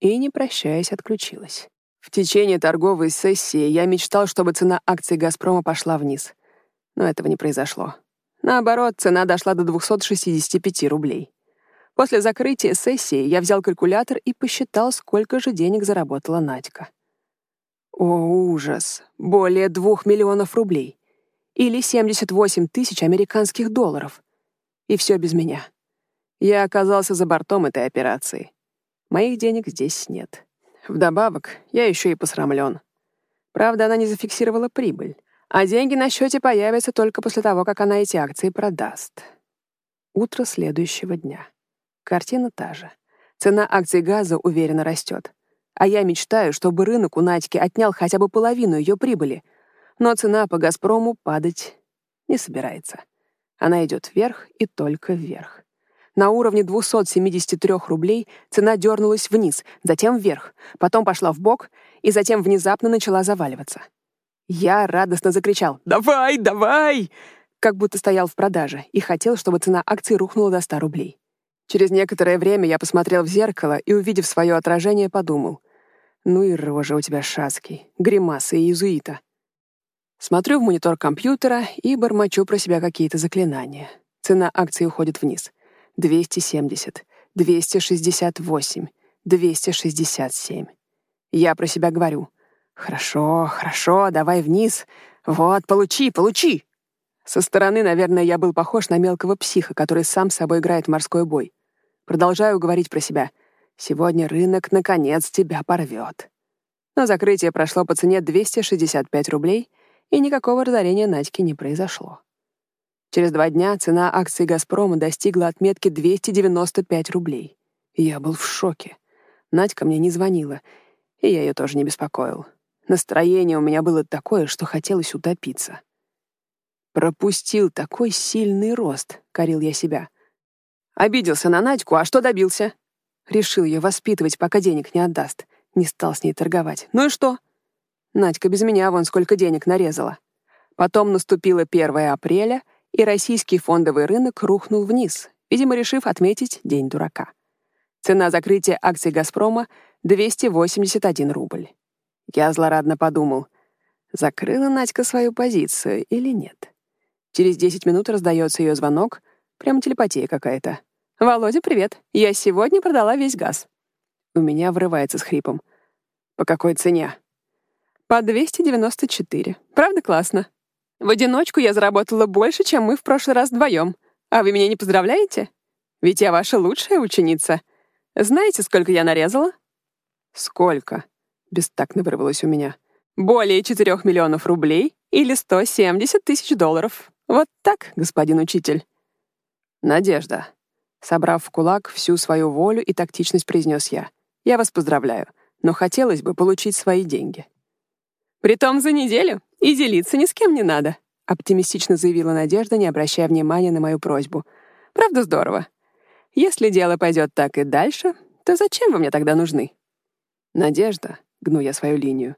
И, не прощаясь, отключилась. В течение торговой сессии я мечтал, чтобы цена акций «Газпрома» пошла вниз. Но этого не произошло. Наоборот, цена дошла до 265 рублей. После закрытия сессии я взял калькулятор и посчитал, сколько же денег заработала Надька. О, ужас! Более двух миллионов рублей. Или 78 тысяч американских долларов. И все без меня. Я оказался за бортом этой операции. Моих денег здесь нет. Вдобавок, я еще и посрамлен. Правда, она не зафиксировала прибыль, а деньги на счете появятся только после того, как она эти акции продаст. Утро следующего дня. Картина та же. Цена акций газа уверенно растет. А я мечтаю, чтобы рынок у Надьки отнял хотя бы половину ее прибыли. Но цена по «Газпрому» падать не собирается. Она идет вверх и только вверх. На уровне 273 рублей цена дернулась вниз, затем вверх, потом пошла в бок и затем внезапно начала заваливаться. Я радостно закричал «Давай, давай!» как будто стоял в продаже и хотел, чтобы цена акции рухнула до 100 рублей. Через некоторое время я посмотрел в зеркало и, увидев свое отражение, подумал «Ну и рожа у тебя шацкий, гримасы и иезуита». Смотрю в монитор компьютера и бормочу про себя какие-то заклинания. Цена акции уходит вниз — 270, 268, 267. Я про себя говорю. «Хорошо, хорошо, давай вниз. Вот, получи, получи!» Со стороны, наверное, я был похож на мелкого психа, который сам собой играет в морской бой. Продолжаю говорить про себя. «Сегодня рынок, наконец, тебя порвет». Но закрытие прошло по цене 265 рублей, и никакого разорения Надьки не произошло. Через два дня цена акций «Газпрома» достигла отметки 295 рублей. Я был в шоке. Надька мне не звонила, и я ее тоже не беспокоил. Настроение у меня было такое, что хотелось утопиться. Пропустил такой сильный рост, корил я себя. Обиделся на Надьку, а что добился? Решил ее воспитывать, пока денег не отдаст. Не стал с ней торговать. Ну и что? Надька без меня вон сколько денег нарезала. Потом наступило 1 апреля, и российский фондовый рынок рухнул вниз, видимо, решив отметить День дурака. Цена закрытия акций «Газпрома» — 281 рубль. Я злорадно подумал, закрыла Надька свою позицию или нет. Через 10 минут раздается ее звонок, прямо телепатия какая-то. «Володя, привет. Я сегодня продала весь газ». У меня врывается с хрипом. «По какой цене?» «По 294. Правда классно?» В одиночку я заработала больше, чем мы в прошлый раз вдвоем. А вы меня не поздравляете? Ведь я ваша лучшая ученица. Знаете, сколько я нарезала? Сколько? Бестактно вырвалось у меня. Более 4 миллионов рублей или 170 тысяч долларов. Вот так, господин учитель. Надежда. Собрав в кулак всю свою волю и тактичность, произнес я. Я вас поздравляю, но хотелось бы получить свои деньги. Притом за неделю, и делиться ни с кем не надо», — оптимистично заявила Надежда, не обращая внимания на мою просьбу. «Правда здорово. Если дело пойдет так и дальше, то зачем вы мне тогда нужны?» «Надежда», — гну я свою линию,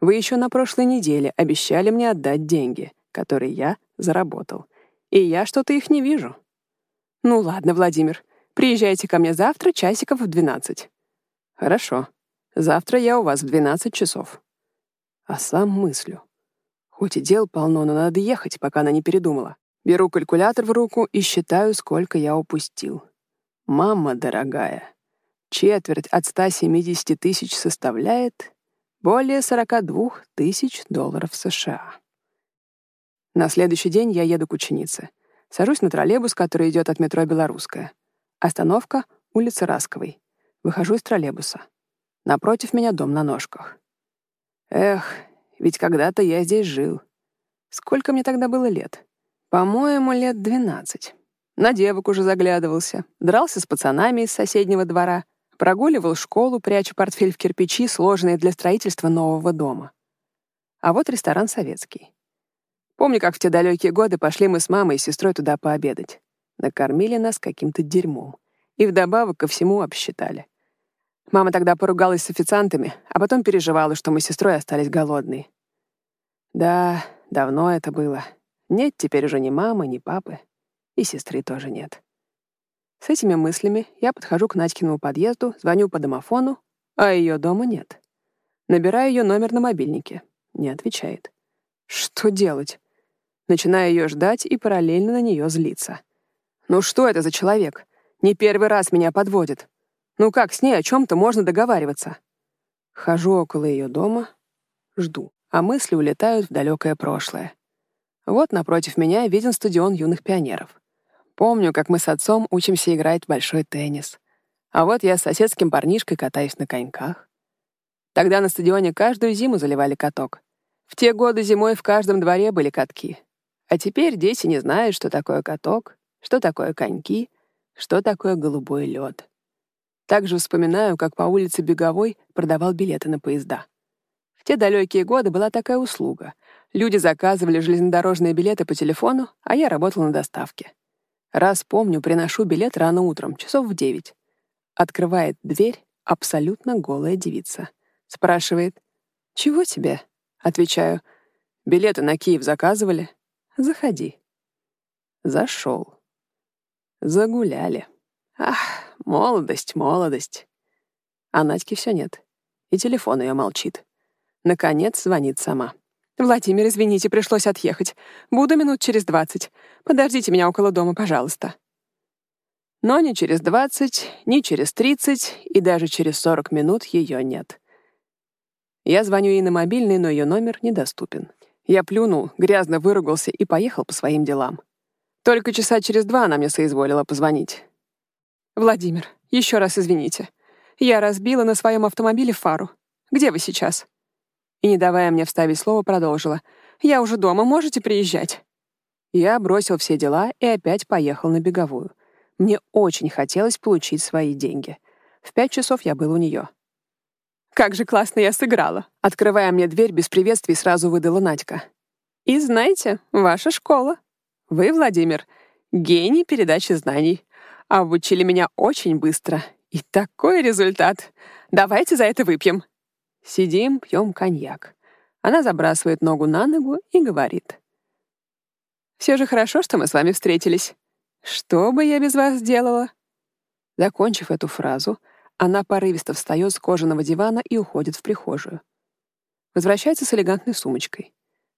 «вы еще на прошлой неделе обещали мне отдать деньги, которые я заработал, и я что-то их не вижу». «Ну ладно, Владимир, приезжайте ко мне завтра часиков в двенадцать». «Хорошо. Завтра я у вас в двенадцать часов». А сам мыслю. Хоть и дел полно, но надо ехать, пока она не передумала. Беру калькулятор в руку и считаю, сколько я упустил. Мама дорогая, четверть от 170 тысяч составляет более 42 тысяч долларов США. На следующий день я еду к ученице. Сажусь на троллейбус, который идет от метро «Белорусская». Остановка — улица Расковой. Выхожу из троллейбуса. Напротив меня дом на ножках. Эх, ведь когда-то я здесь жил. Сколько мне тогда было лет? По-моему, лет двенадцать. На девок уже заглядывался, дрался с пацанами из соседнего двора, прогуливал школу, пряча портфель в кирпичи, сложенные для строительства нового дома. А вот ресторан советский. Помню, как в те далекие годы пошли мы с мамой и сестрой туда пообедать. Накормили нас каким-то дерьмом. И вдобавок ко всему обсчитали. Мама тогда поругалась с официантами, а потом переживала, что мы с сестрой остались голодные. Да, давно это было. Нет теперь уже ни мамы, ни папы. И сестры тоже нет. С этими мыслями я подхожу к Надькиному подъезду, звоню по домофону, а ее дома нет. Набираю ее номер на мобильнике. Не отвечает. Что делать? Начинаю ее ждать и параллельно на нее злиться. Ну что это за человек? Не первый раз меня подводит. Ну как с ней о чем-то можно договариваться? Хожу около ее дома, жду, а мысли улетают в далекое прошлое. Вот напротив меня виден стадион юных пионеров. Помню, как мы с отцом учимся играть в большой теннис. А вот я с соседским парнишкой катаюсь на коньках. Тогда на стадионе каждую зиму заливали каток. В те годы зимой в каждом дворе были катки. А теперь дети не знают, что такое каток, что такое коньки, что такое голубой лед. Также вспоминаю, как по улице Беговой продавал билеты на поезда. В те далекие годы была такая услуга. Люди заказывали железнодорожные билеты по телефону, а я работал на доставке. Раз помню, приношу билет рано утром, часов в девять. Открывает дверь абсолютно голая девица. Спрашивает, «Чего тебе?» Отвечаю, «Билеты на Киев заказывали?» «Заходи». Зашел. Загуляли. Ах, молодость, молодость. А Надьки все нет. И телефон ее молчит. Наконец звонит сама. «Владимир, извините, пришлось отъехать. Буду минут через двадцать. Подождите меня около дома, пожалуйста». Но ни через двадцать, ни через тридцать и даже через сорок минут ее нет. Я звоню ей на мобильный, но ее номер недоступен. Я плюнул, грязно выругался и поехал по своим делам. Только часа через два она мне соизволила позвонить. «Владимир, еще раз извините. Я разбила на своем автомобиле фару. Где вы сейчас?» И, не давая мне вставить слово, продолжила. «Я уже дома, можете приезжать?» Я бросил все дела и опять поехал на беговую. Мне очень хотелось получить свои деньги. В пять часов я был у нее. Как же классно я сыграла!» Открывая мне дверь, без приветствий сразу выдала Надька. «И знаете, ваша школа. Вы, Владимир, гений передачи знаний. Обучили меня очень быстро. И такой результат. Давайте за это выпьем». Сидим, пьем коньяк. Она забрасывает ногу на ногу и говорит. «Все же хорошо, что мы с вами встретились. Что бы я без вас сделала?» Закончив эту фразу, она порывисто встает с кожаного дивана и уходит в прихожую. Возвращается с элегантной сумочкой.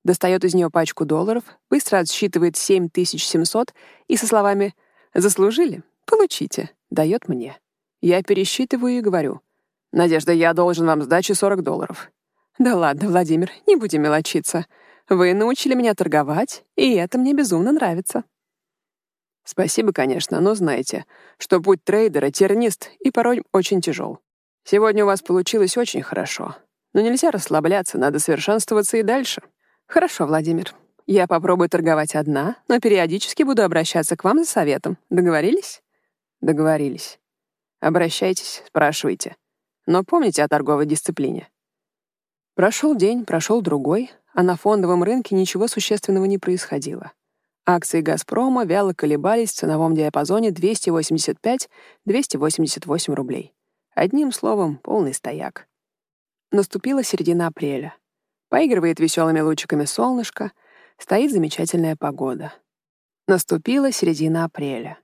Достает из нее пачку долларов, быстро отсчитывает 7700 и со словами «Заслужили? Получите», дает мне. Я пересчитываю и говорю «Надежда, я должен вам сдачи 40 долларов». «Да ладно, Владимир, не будем мелочиться. Вы научили меня торговать, и это мне безумно нравится». Спасибо, конечно, но знаете, что путь трейдера тернист и порой очень тяжел. Сегодня у вас получилось очень хорошо. Но нельзя расслабляться, надо совершенствоваться и дальше. Хорошо, Владимир. Я попробую торговать одна, но периодически буду обращаться к вам за советом. Договорились? Договорились. Обращайтесь, спрашивайте. Но помните о торговой дисциплине. Прошел день, прошел другой, а на фондовом рынке ничего существенного не происходило. Акции «Газпрома» вяло колебались в ценовом диапазоне 285-288 рублей. Одним словом, полный стояк. Наступила середина апреля. Поигрывает веселыми лучиками солнышко, стоит замечательная погода. Наступила середина апреля.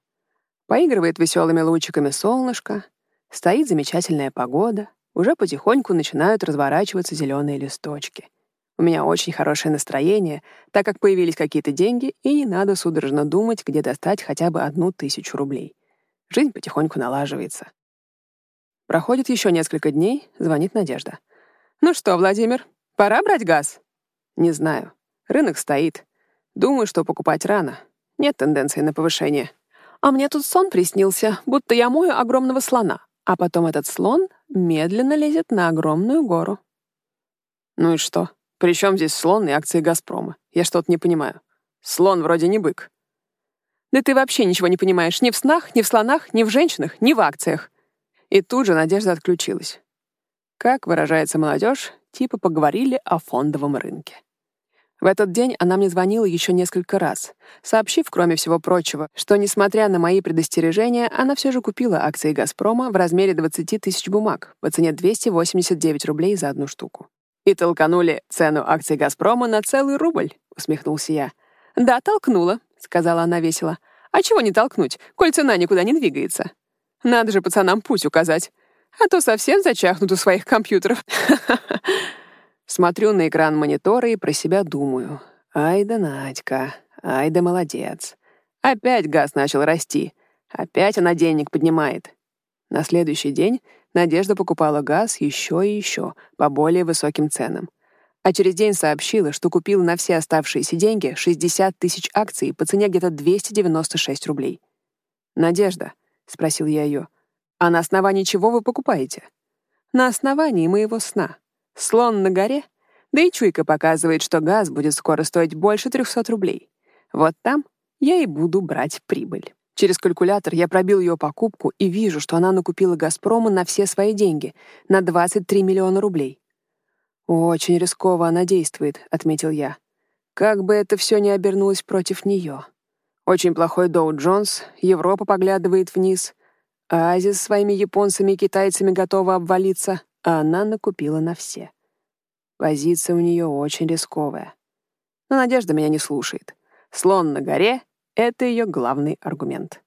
Поигрывает веселыми лучиками солнышко, стоит замечательная погода, уже потихоньку начинают разворачиваться зеленые листочки. У меня очень хорошее настроение, так как появились какие-то деньги, и не надо судорожно думать, где достать хотя бы одну тысячу рублей. Жизнь потихоньку налаживается. Проходит еще несколько дней, звонит Надежда. «Ну что, Владимир, пора брать газ?» «Не знаю. Рынок стоит. Думаю, что покупать рано. Нет тенденции на повышение. А мне тут сон приснился, будто я мою огромного слона, а потом этот слон медленно лезет на огромную гору». «Ну и что?» Причем здесь слон и акции «Газпрома»? Я что-то не понимаю. Слон вроде не бык. Да ты вообще ничего не понимаешь ни в снах, ни в слонах, ни в женщинах, ни в акциях. И тут же Надежда отключилась. Как выражается молодежь, типа поговорили о фондовом рынке. В этот день она мне звонила еще несколько раз, сообщив, кроме всего прочего, что, несмотря на мои предостережения, она все же купила акции «Газпрома» в размере 20 тысяч бумаг по цене 289 рублей за одну штуку. «И толканули цену акций «Газпрома» на целый рубль», — усмехнулся я. «Да, толкнула», — сказала она весело. «А чего не толкнуть, коль цена никуда не двигается? Надо же пацанам путь указать, а то совсем зачахнут у своих компьютеров». Смотрю на экран монитора и про себя думаю. «Ай да Надька, ай да молодец. Опять газ начал расти, опять она денег поднимает». На следующий день Надежда покупала газ еще и еще по более высоким ценам. А через день сообщила, что купила на все оставшиеся деньги 60 тысяч акций по цене где-то 296 рублей. «Надежда», — спросил я ее, — «а на основании чего вы покупаете?» «На основании моего сна. Слон на горе?» Да и чуйка показывает, что газ будет скоро стоить больше 300 рублей. Вот там я и буду брать прибыль. Через калькулятор я пробил ее покупку и вижу, что она накупила «Газпрома» на все свои деньги, на 23 миллиона рублей. «Очень рисково она действует», — отметил я. Как бы это все ни обернулось против нее. Очень плохой Доу Джонс, Европа поглядывает вниз, Азия со своими японцами и китайцами готова обвалиться, а она накупила на все. Позиция у нее очень рисковая. Но Надежда меня не слушает. Слон на горе это ее главный аргумент.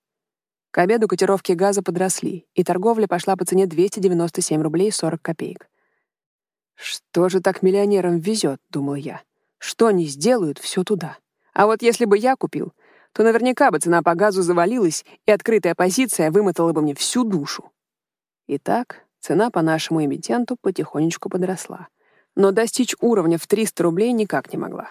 К обеду котировки газа подросли, и торговля пошла по цене 297 рублей 40 копеек. «Что же так миллионерам везет?» — думал я. «Что они сделают все туда? А вот если бы я купил, то наверняка бы цена по газу завалилась, и открытая позиция вымотала бы мне всю душу». Итак, цена по нашему эмитенту потихонечку подросла. Но достичь уровня в 300 рублей никак не могла.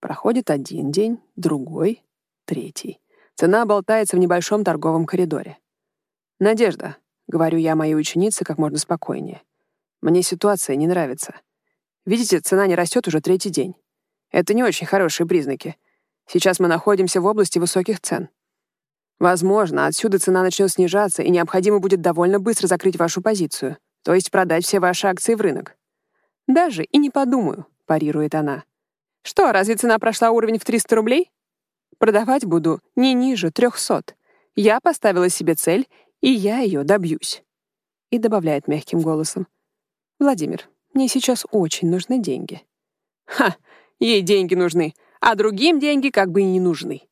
Проходит один день, другой, третий. Цена болтается в небольшом торговом коридоре. «Надежда», — говорю я моей ученице как можно спокойнее, «мне ситуация не нравится. Видите, цена не растет уже третий день. Это не очень хорошие признаки. Сейчас мы находимся в области высоких цен. Возможно, отсюда цена начнет снижаться, и необходимо будет довольно быстро закрыть вашу позицию. То есть продать все ваши акции в рынок. Даже и не подумаю, парирует она. Что, разве цена прошла уровень в 300 рублей? Продавать буду не ниже 300. Я поставила себе цель, и я ее добьюсь. И добавляет мягким голосом. Владимир, мне сейчас очень нужны деньги. Ха, ей деньги нужны, а другим деньги как бы и не нужны.